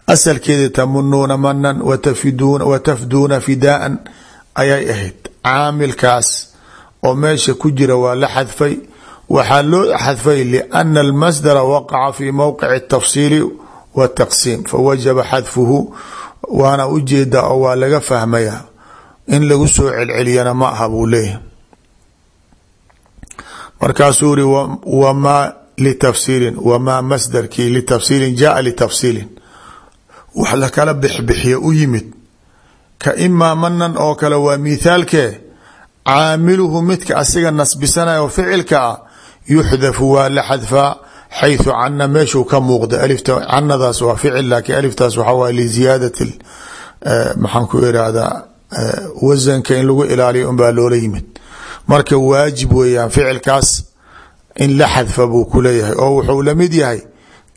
asalkeeda tamunuuna manan wa tafduuna fidaan ayay ahayd. Caamilkaas oo meesha ku jira waa la xadfay. Waxaa loo xadfay liana almasdara waqaca fii mowqici tafsiili wataqsiim fawajaba xadfuhu waana u jeedaa oo waa laga fahmayaa in lagu soo celceliyana ma aha buu leeyahy markaasuu ri wmaa litafsiilin wamaa masdarkii litafsiilin wax lakala bixbixiya u yimid. Ka imaa manan oo kale waa mithaalkee caamiluhu midka asiga nasbisanaya oo ficilka ah yuxdafu waa la xadfaa xayثu cana meeshuu ka muuqda canadaas waa ficil laakiin aliftaas waxaa waay liziyaadati maxaan ku irahdaa wasanka in lagu ilaaliyo unbaa loola yimid. Marka waajib weeyaan ficilkaas in la xadfa buu ku leeyahay oo wuxuu la mid yahay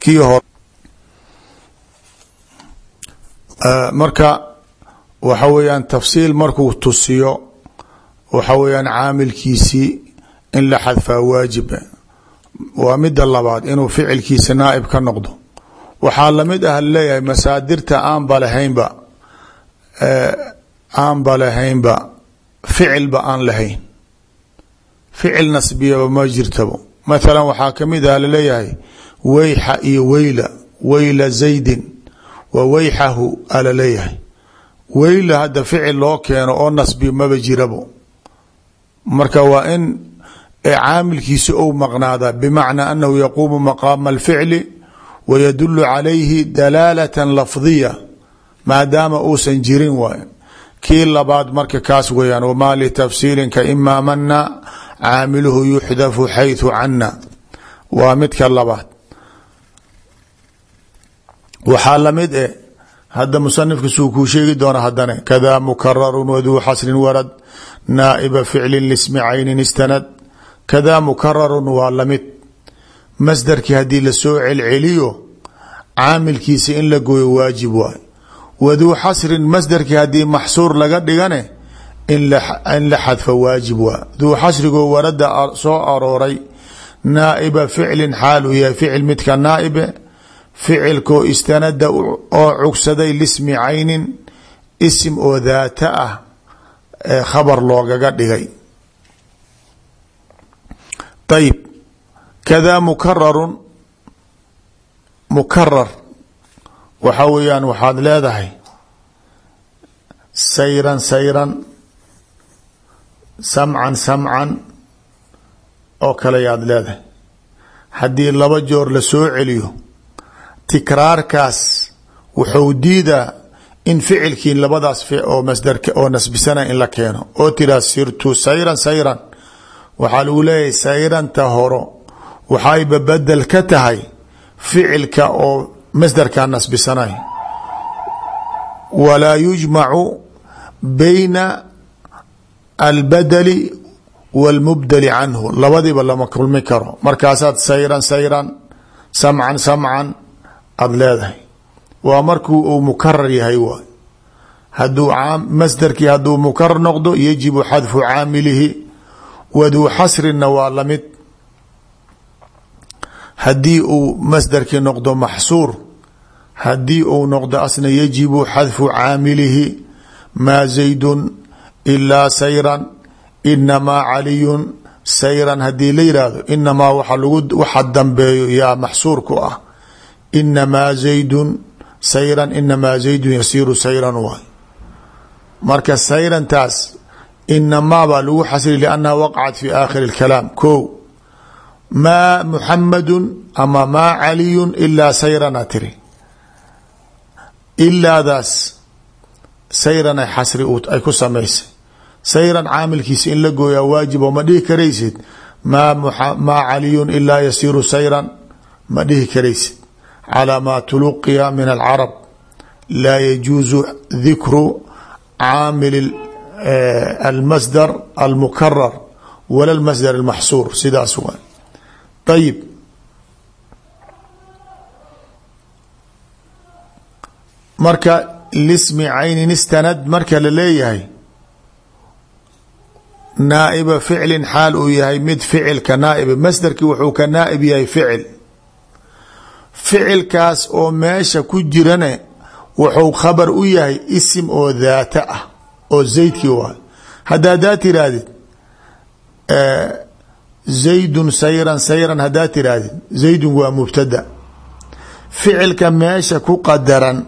kii hore marka waxa weeyaan tafsiil markuu tusiyo waxa weeyaan caamilkiisii in la xadfaa waajib. Waa mida labaad inuu ficilkiisa naaib ka noqdo. Waxaa la mid ah leeyahay masaadirta aanba lahaynba aanba lahaynba ficilba aan lahayn. Ficil nasbiyaba ma jirtabo. Mathalan waxaa ka mid ah la leeyahay weyxa iyo weyla weyla zaydin wa weyxahu alaleeyahay weyla hadda ficil loo keeno oo nasbi maba jirabo. Marka waa in caamilkiisa ou maqnaada bmacnaa anahu yaquumu maqaama alficli wayadulu calayhi dalaalata lafdiya maadaama uusan jirin waay kii labaad marka kaas weyaan wamaa litafsiilin ka imaa mana caamiluhu yuxdafu xayثu cana waa midka labaad waxaa la mid eh hadda musanifka suu kuu sheegi doona haddana kadaa mukararun waduu xasrin warad naaiba ficlin lismi caynin istanad. Kadaa mukararun waa la mid masdarkii haddii la soo celceliyo caamilkiisa in la gooyo waajib waay. Waduu xasrin masdarkii haddii maxsuur laga dhigane in la xadfa waajib waa duu xasrigoo warada soo arooray naaiba ficlin xaal uu yahay ficil midka naaibe ficilkoo istanada oo cugsaday lismi caynin isim oo daata ah ee khabar loogaga dhigay. Ayib kadaa mukararun mukarar waxa weeyaan waxaad leedahay. Sayran sayran. Samcan samcan. Oo kale yaad leedahay. Haddii laba joor la soo celiyo tikraarkaas wuxuu diidaa in ficilkii labadaas oo masdarka oo nasbisana in la keeno. Oo tiraa sirtu sayran sayran. Waxaa lagu leeyahay sayranta horo waxayba bedel ka tahay ficilka oo masdarkaa nasbisanay walaa yujmacu bayna albadli wاlmubdali canhu. Labadiiba lama kulmi karo. Markaasaad sayran sayran samcan samcan aada leedahay. Waa markuu uu mukarar yahay waay. Haduu masdarkii hadduu mukarar noqdo yajibu xadfu caamilihi. Waduu xasrinna waa la mid haddii uu masdarkii noqdo maxsuur haddii uu noqdo asna yajibu xadfu caamilihi. Maa zaydun ilaa sayran inamaa caliyun sayran. Haddii la yihahdo inamaa waxa dambeeyo yaa maxsuur ku ah inamaa zaydun sayran inamaa zaydun yasiiru sayran waay marka sayrantaas inamaa baa lagu xasri liannaha waqacat fi aakhiri اlkalaam ko maa muxamadu ama maa caliyun ilaa sayrana tiri ilaadaas sayran ay xasri ay ku samaysay sayran caamilkiisa in la gooyaa waajib oo ma dhihi karaysid maa caliyun ilaa yasiiru sayran ma dhihi karaysid calaa maa tuluqiya min alcarab laa yajuusu dikru caamil almasdar almukarar wala lmasdar almaxsuur sidaas waa ayib marka lismi caynin istanad marka la leeyahay naaiba ficlin xaal uu yahay mid ficilka naaiba masdarkii wuxuu ka naaib yahay ficil ficilkaas oo meesha ku jirane wuxuu khabar u yahay isim oo daata ah oo zaydkii waay hadda haddaa tirahdid zaydun sayran sayran haddaa tirahdid zaydun waa mubtada. Ficilka meesha ku qadaran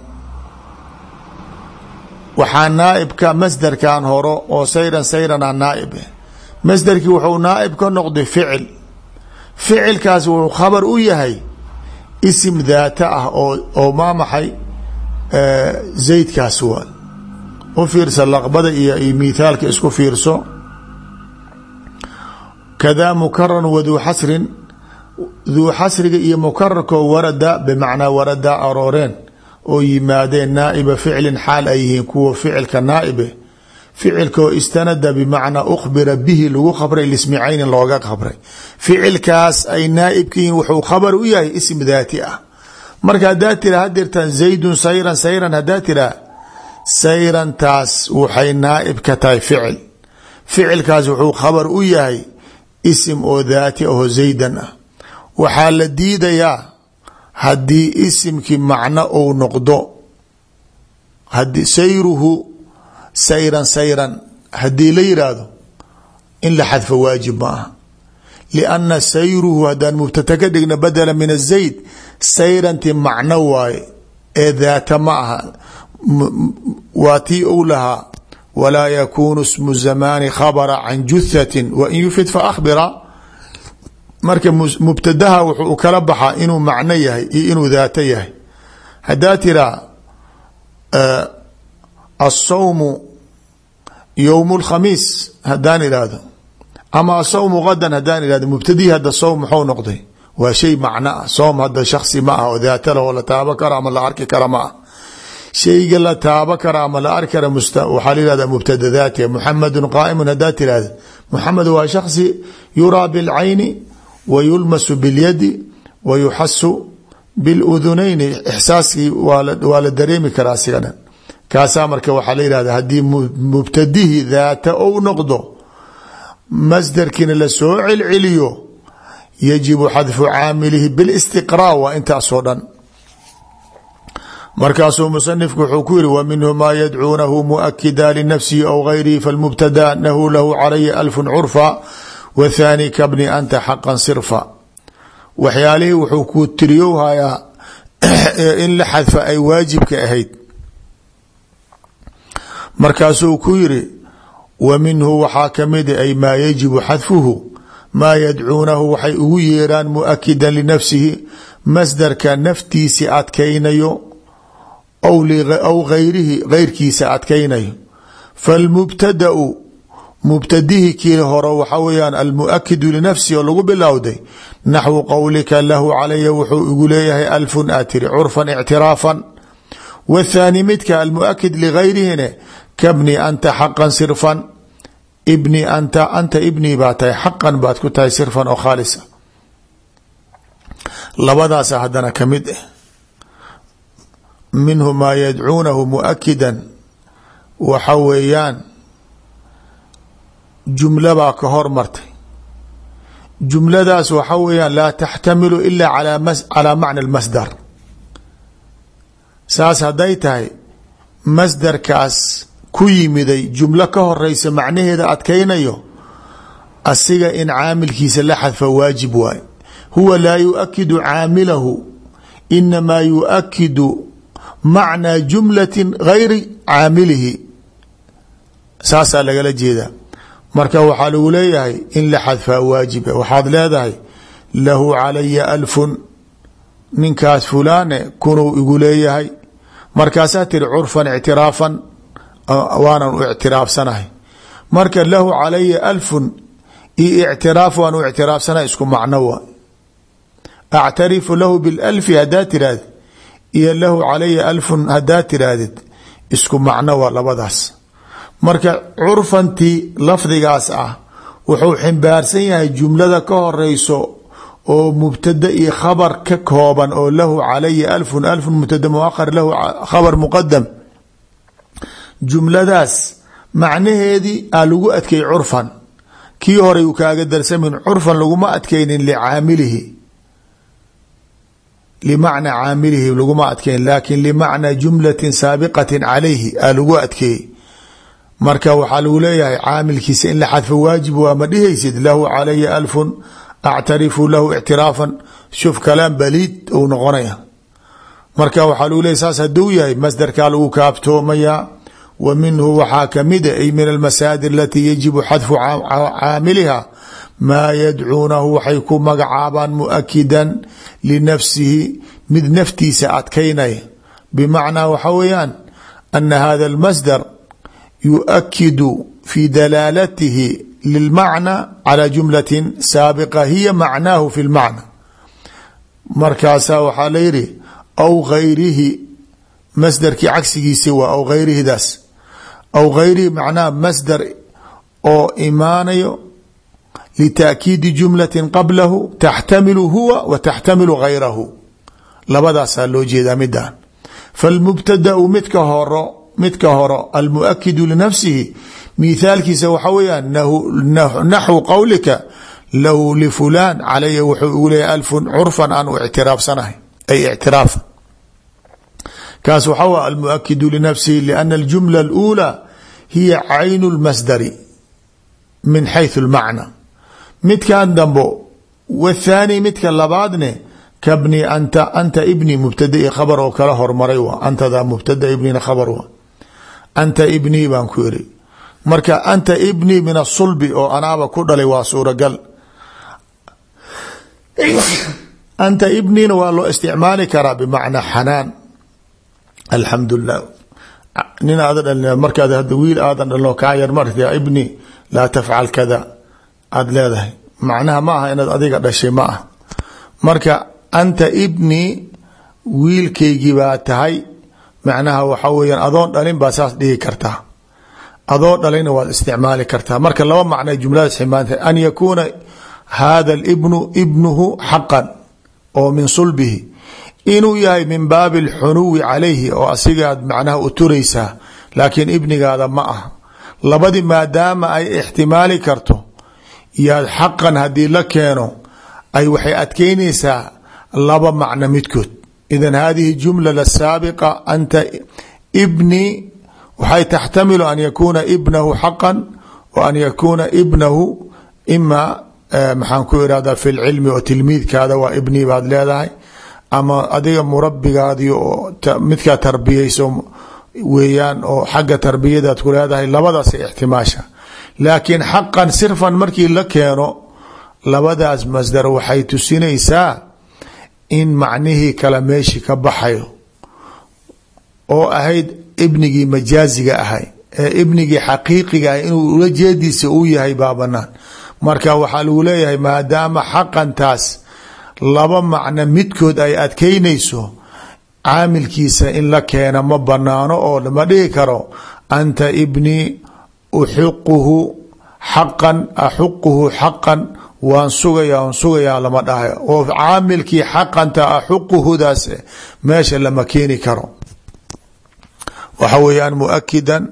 waxaa naaibka masdarkan horo oo sayran sayrana naaib masdarkii wuxuu naaib ka noqday ficil. Ficilkaas wuxuu khabar u yahay isim daata ah oo maa maxay zaydkaas waa u fiirsa laqbada iyo mithaalka isku fiirso. Kadaa mukaran waduu xasrin duu xasriga iyo mukararkoo warada bimacnaa warada arooreen oo yimaadeen naaiba ficlin xaal ay yihiin kuwa ficilka naaibe ficilkoo istanada bimacnaa ukhbira bihi lagu khabray lismi caynin looga khabray. Ficilkaas ay naaibka yihiin wuxuu khabar u yahay ism daati ah. Marka haddaa tira hadirtan zaydun sayran sayran haddaa tiraa sayrantaas waxay naaib tahay ficil. Ficilkaas wuxuu khabar u yahay isim oo daati aho zaydan ah. Waxaa la diidayaa haddii isimkii macno ou noqdo sayruhu sayran sayran. Haddii la yiraahdo in la xadfo waajib ma aha. Lianna sayruhu haddaan mubtada ka dhigna badala min azayd sayranti macno waaye ee daata ma aha. Waa tii ou lahaa walaa yakuunu smu zamaani khabra can juhatin wain yufid faakbira marka mubtadaha wuxuu kala baxaa inuu macno yahay iyo inuu daato yahay. Haddaa tiraa asawmu yowm اlkhamiis haddaan ihahdo ama asawmu gadan haddaan ihahdo mubtadihii hadda sowm muxuu noqday waa shay macno ah soom hadda shaksi ma ah oo daata lah oo la taabo karo ama la arki kara ma ah shayga la taaba kara ama la arki kara waxaa la yihahda mubtadadaati muxamedun qaa'imun haddaad tirahda muxamed waa shaksi yuraa bilcayni wa yulmasu bilyadi wa yuxasu biludunayni ixsaaskii waa la dareemi karaa siga dhan kaasaa marka waxaa la yihahda haddii mubtadihii daata ou noqdo masdarkiina la soo celceliyo yajibu xadfu caamilihi bilistiqraa waa intaasoo dhan. Markaasuu musanifku wuxuu ku yihi wa minhu maa yadcuunahu muakida linafsihi aw gayrihi falmubtada nahu lahu calaya alfun curfa wathani kabni anta xaqan sirfa. Waxyaalihii wuxuu ku tiriyowhayaa in la xadfa ay waajibka ahayd markaasuu ku yiri wa minhu waxaa kamida ay maa yajibu xadfuhu maa yadcuunahu waxay ugu yeeraan muakidan linafsihi masdarka naftiisi adkaynayo aw gayrihi geyrkiisa adkaynayo. Falmubtadau mubtadihi kii hore waxaa weyaan almuakidu linafsihi oo lagu bilowday naxwu qowlika lahu calaya wuxuu igu leeyahay alfun aa tiri curfan ictiraafan wthaani midka almuakid ligayrihine kabni anta xaqan sirfan ibni anta anta ibni baa tahay xaqan baad ku tahay sirfan oo khaalisa labadaasa haddana ka mid ah minhu maa yadcuunahu muakidan waxa weeyaan jumla baa ka hormartay jumladaas waxa weeyaan laa taxtamilu ila calaa macna almasdar saas hadday tahay masdarkaas ku yimiday jumlo ka horeysa macnaheeda adkaynayo asiga in caamilkiisa la xadfa waajib waay. Huwa laa yuakidu caamilahu inamaa yuakidu macnaa jumlati gayri caamilihi. Saasaa lagala jeedaa. Marka waxaa lagu leeyahay in la xadfaa waajiba waxaad leedahay lahu calaya alfun ninkaas fulaane kunuu igu leeyahay markaasaa tiri curfan ictiraafan waanan u ictiraafsanahay. Marka lahu calaya alfun io ictiraaf waan u ictiraafsanahay isku macno waa. Actarifu lahu bilalfi haddaad tirahdid iyo lahu calaya alfun haddaad tirahdid isku macno waa labadaas. Marka curfantii lafdigaas ah wuxuu ximbaarsan yahay jumlada ka horeyso oo mubtada iyo khabar ka kooban oo lahu calaya alfun alfun mubtada muahar lahu khabar muqadam jumladaas macnaheedii aa lagu adkeeyey curfan. Kii horey uu kaaga darsamin curfan laguma adkeynin licaamilihi. Limacna caamilihi laguma adkeyn laakin limacna jumlatin saabiqati calayhi aa lagu adkeeyey. Marka waxaa lagu leeyahay caamilkiisa in la xadfo waajib waa ma actarifu lahu ictiraafan shuf kalaam baliid ou noqonaya marka waxaa lagu leeyahy saas haduu yahay masdarkaa lagu kaabtoomaya wa minhu waxaa kamida ay min almasaadir alatii yajibu xadfu caamiliha maa yadcuunahu waxay ku magacaabaan muakidan linafsihi mid naftiisa adkaynaya bimacnaa waxa weeyaan ana hada almasdar yuakidu fi dalaalatihi lilmacna calى jumlati saabiqa hiya macnaahu fi lmacna markaasaa waxaa la yihi aw gayrihi masdarkii cagsigiisi waa aw gayrihidaas aw gayrihi macnaha masdar oo imaanayo litaakiidi jumlati qablahu taxtamilu huwa wa taxtamilu gayrahu labadaasaa loo jeedaa midaan falmubtadau midka horo midka horo almuakidu linafsihi mithaalkiisa waxa weyaan naxwu qowlika lahu lifulaan calaya wuxuu ugu leeyahy alfun curfan aan u ictiraafsanahay ay ictiraafa kaas waxa w almuakidu linafsihi liana aljumla اlأulى hiya caynu اlmasdari min xayثu اlmacna midkan dambo wthaani midka labaadne kabni anta anta ibni mubtada khabar oo kala hormaray wa antada mubtada ibnina khabar wa anta ibnii baan ku iri marka anta ibnii min asulbi oo anaaba ku dhalay waa suuragal. Anta ibniina waa loo isticmaali karaa bimacnaa xanaan. Alxamdu lilah nin aada dhalin markaad wiil aadan dhalino kaa yar marti ibni laa tafcal kada. Aada leedahay. Macnaha ma aha inaad adiga dhashay ma marka anta ibnii wiilkaygii baa tahay. Macnaha waxa weyaan adoon dhalin baa saas dhigi kartaa adoo dhalayna waad isticmaali kartaa. Marka laba macna jumladaas ximaanta an yakuuna hada ibnu ibnuhu xaqan oo min sulbihi inuu yahay min baabi alxunuwi calayhi oo asigaad macnaha u turaysaa laakiin ibnigaada ma ah labadii maadaama ay ixtimaali karto yaad xaqan haddii la keeno ay waxay adkeynaysaa laba macno midkood. Idan hadihi jumla asaabiqa anta ibni waxay taxtamilu an yakuuna ibnahu xaqan wa an yakuuna ibnahu ima maxaan ku irahdaa fi lcilmi oo tilmiidkaada waa ibni baad leedahay ama adiga murabigaadii oo midkaa tarbiyeyso weeyaan oo xagga tarbiyadaad ku leedahay labadaas ixtimaasha. Laakiin xaqan sirfan markii la keeno labadaas masdar waxay tusinaysaa in macnihii kale meeshii ka baxayo oo ahayd ibnigii majaaziga ahay ee ibnigii xaqiiqiga ahay inuu ula jeediisa uu yahay baa marka waxaa lagu leeyahay maadaama xaqantaas laba macno midkood ay adkeynayso caamilkiisa in la keena ma banaano oo lama dhihi karo anta ibnii uxiquhu xaqan axuquhu xaqan waan sugaya waan sugayaa lama dhahayo. Oo caamilkii xaqanta axuquhudaas meesha lama keeni karo waxa weeyaan muakidan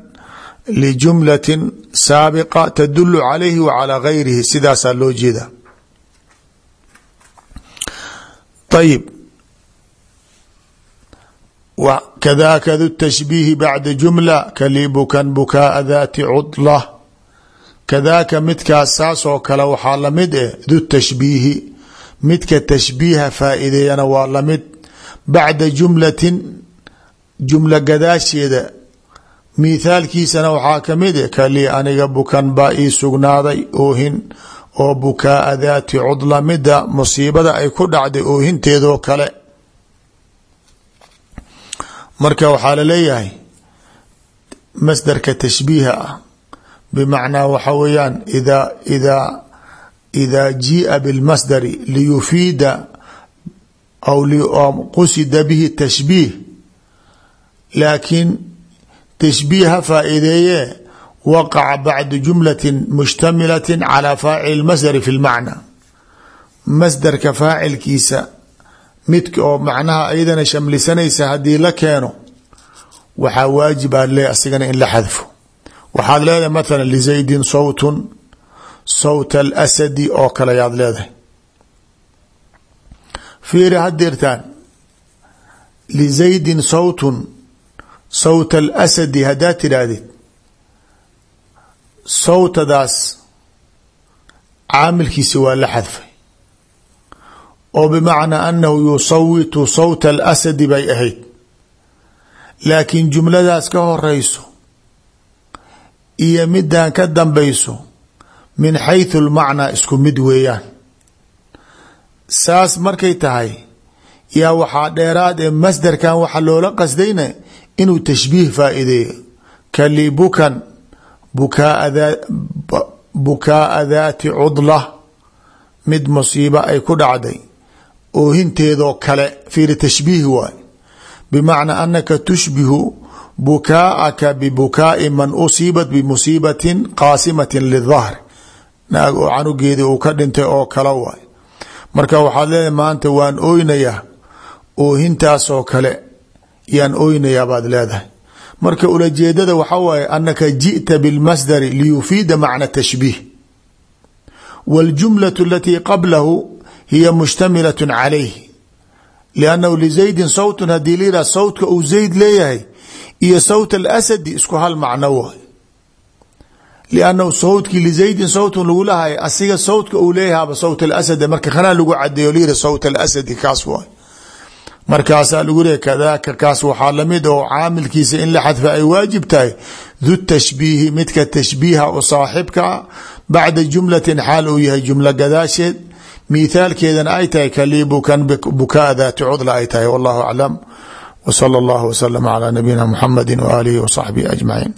lijumlatin saabiqa tadulu calayhi wa calaa gayrihi sidaasaa loo jeeda ayib kadaka du tashbiihi bacda jumla kalibukan bukaaa daati cudla. Kadaaka midkaas saas oo kale waxaa la mid eh du tashbiihi. Midka tashbiiha faa'iideeyana waa la mid bacda jumlatin jumla gadaasheeda mithaalkiisana waxaa ka mid eh kalii aniga bukan baa ii sugnaaday oohin oo bukaaa daati cudla mida musiibada ay ku dhacday oohinteedoo kale. Marka waxaa la leeyahay masdarka tashbiiha ah bimacnaa waxa weeyaan ida ida ida jiia bilmasdari liyufiida aw qusida bihi tashbiih laakiin tashbiih ha faa'iideeye waqaca bacdu jumlati mushtamilati calى faacil masdari fi lmacna masdarka faacilkiisa midka oo macnaha ayadana shamlisanaysa haddii la keeno waxaa waajib aad leeyahy asigana in la xadfo. Waxaad leedahay mathala lizaydin sawtun sawt alasadi oo kale ayaad leedahay. Fiiri hadeertaan lizaydin sawtun sawt alasadi haddaad tidhaahdid sawtadaas caamilkiisi waa la xadfay. oo bimacnaa anahu yusawitu sawta alasadi bay ahayd. laakiin jumladaas ka horeyso iyo midan ka dambayso min xayثu lmacnaa isku mid weeyaan. saas markay tahay yaa waxaa dheeraad ee masdarkan waxaa loola qasdayna inuu tashbiih faa'iideeyo kalibukan bukaaa daati cudla mid musiiba ay ku dhacday oohinteedoo kale fiiri tashbiih waay. Bimacnaa anaka tushbihu bukaa'aka bibukaai man usiibat bimusiibatin qaasimatin lidahri naag oo canugeedii uu ka dhintay oo kale waay. Marka waxaad leedahay maanta waan oynayaa oohintaasoo kale yaan oynayaa baad leedahay marka ulajeedada waxa waaye anaka ji'ta bilmasdari liyufiida macna tashbiih waاljumlaة alatii qablahu hiya mushtamilaة calayh liannahu lizaydin sawtun haddii la yihah sawtka uu zayd leeyahay iyo sawt alasadi isku hal macno waay liannahu sawtkii lizaydin sawtun lagu lahay asiga sawtka uu leeyahaba sawt alasad marka kanaa lagu cadeeyo layidhi sawt alasadi kaas waay markaasaa lagu leey kadaaka kaas waxaa la mid ah oo caamilkiisa in la xadfa ay waajib tahay. Du tashbiihi midka tashbiiha u saaxibkaa bacda jumlatin xaal uu yahay jumla gadaasheed. Mithaalkeedana ay tahay kalii bukan bukaa daati cudla ay tahay wallahu aclam. W sala allahu wslama calaa nabiyina muxamadi waalihi wa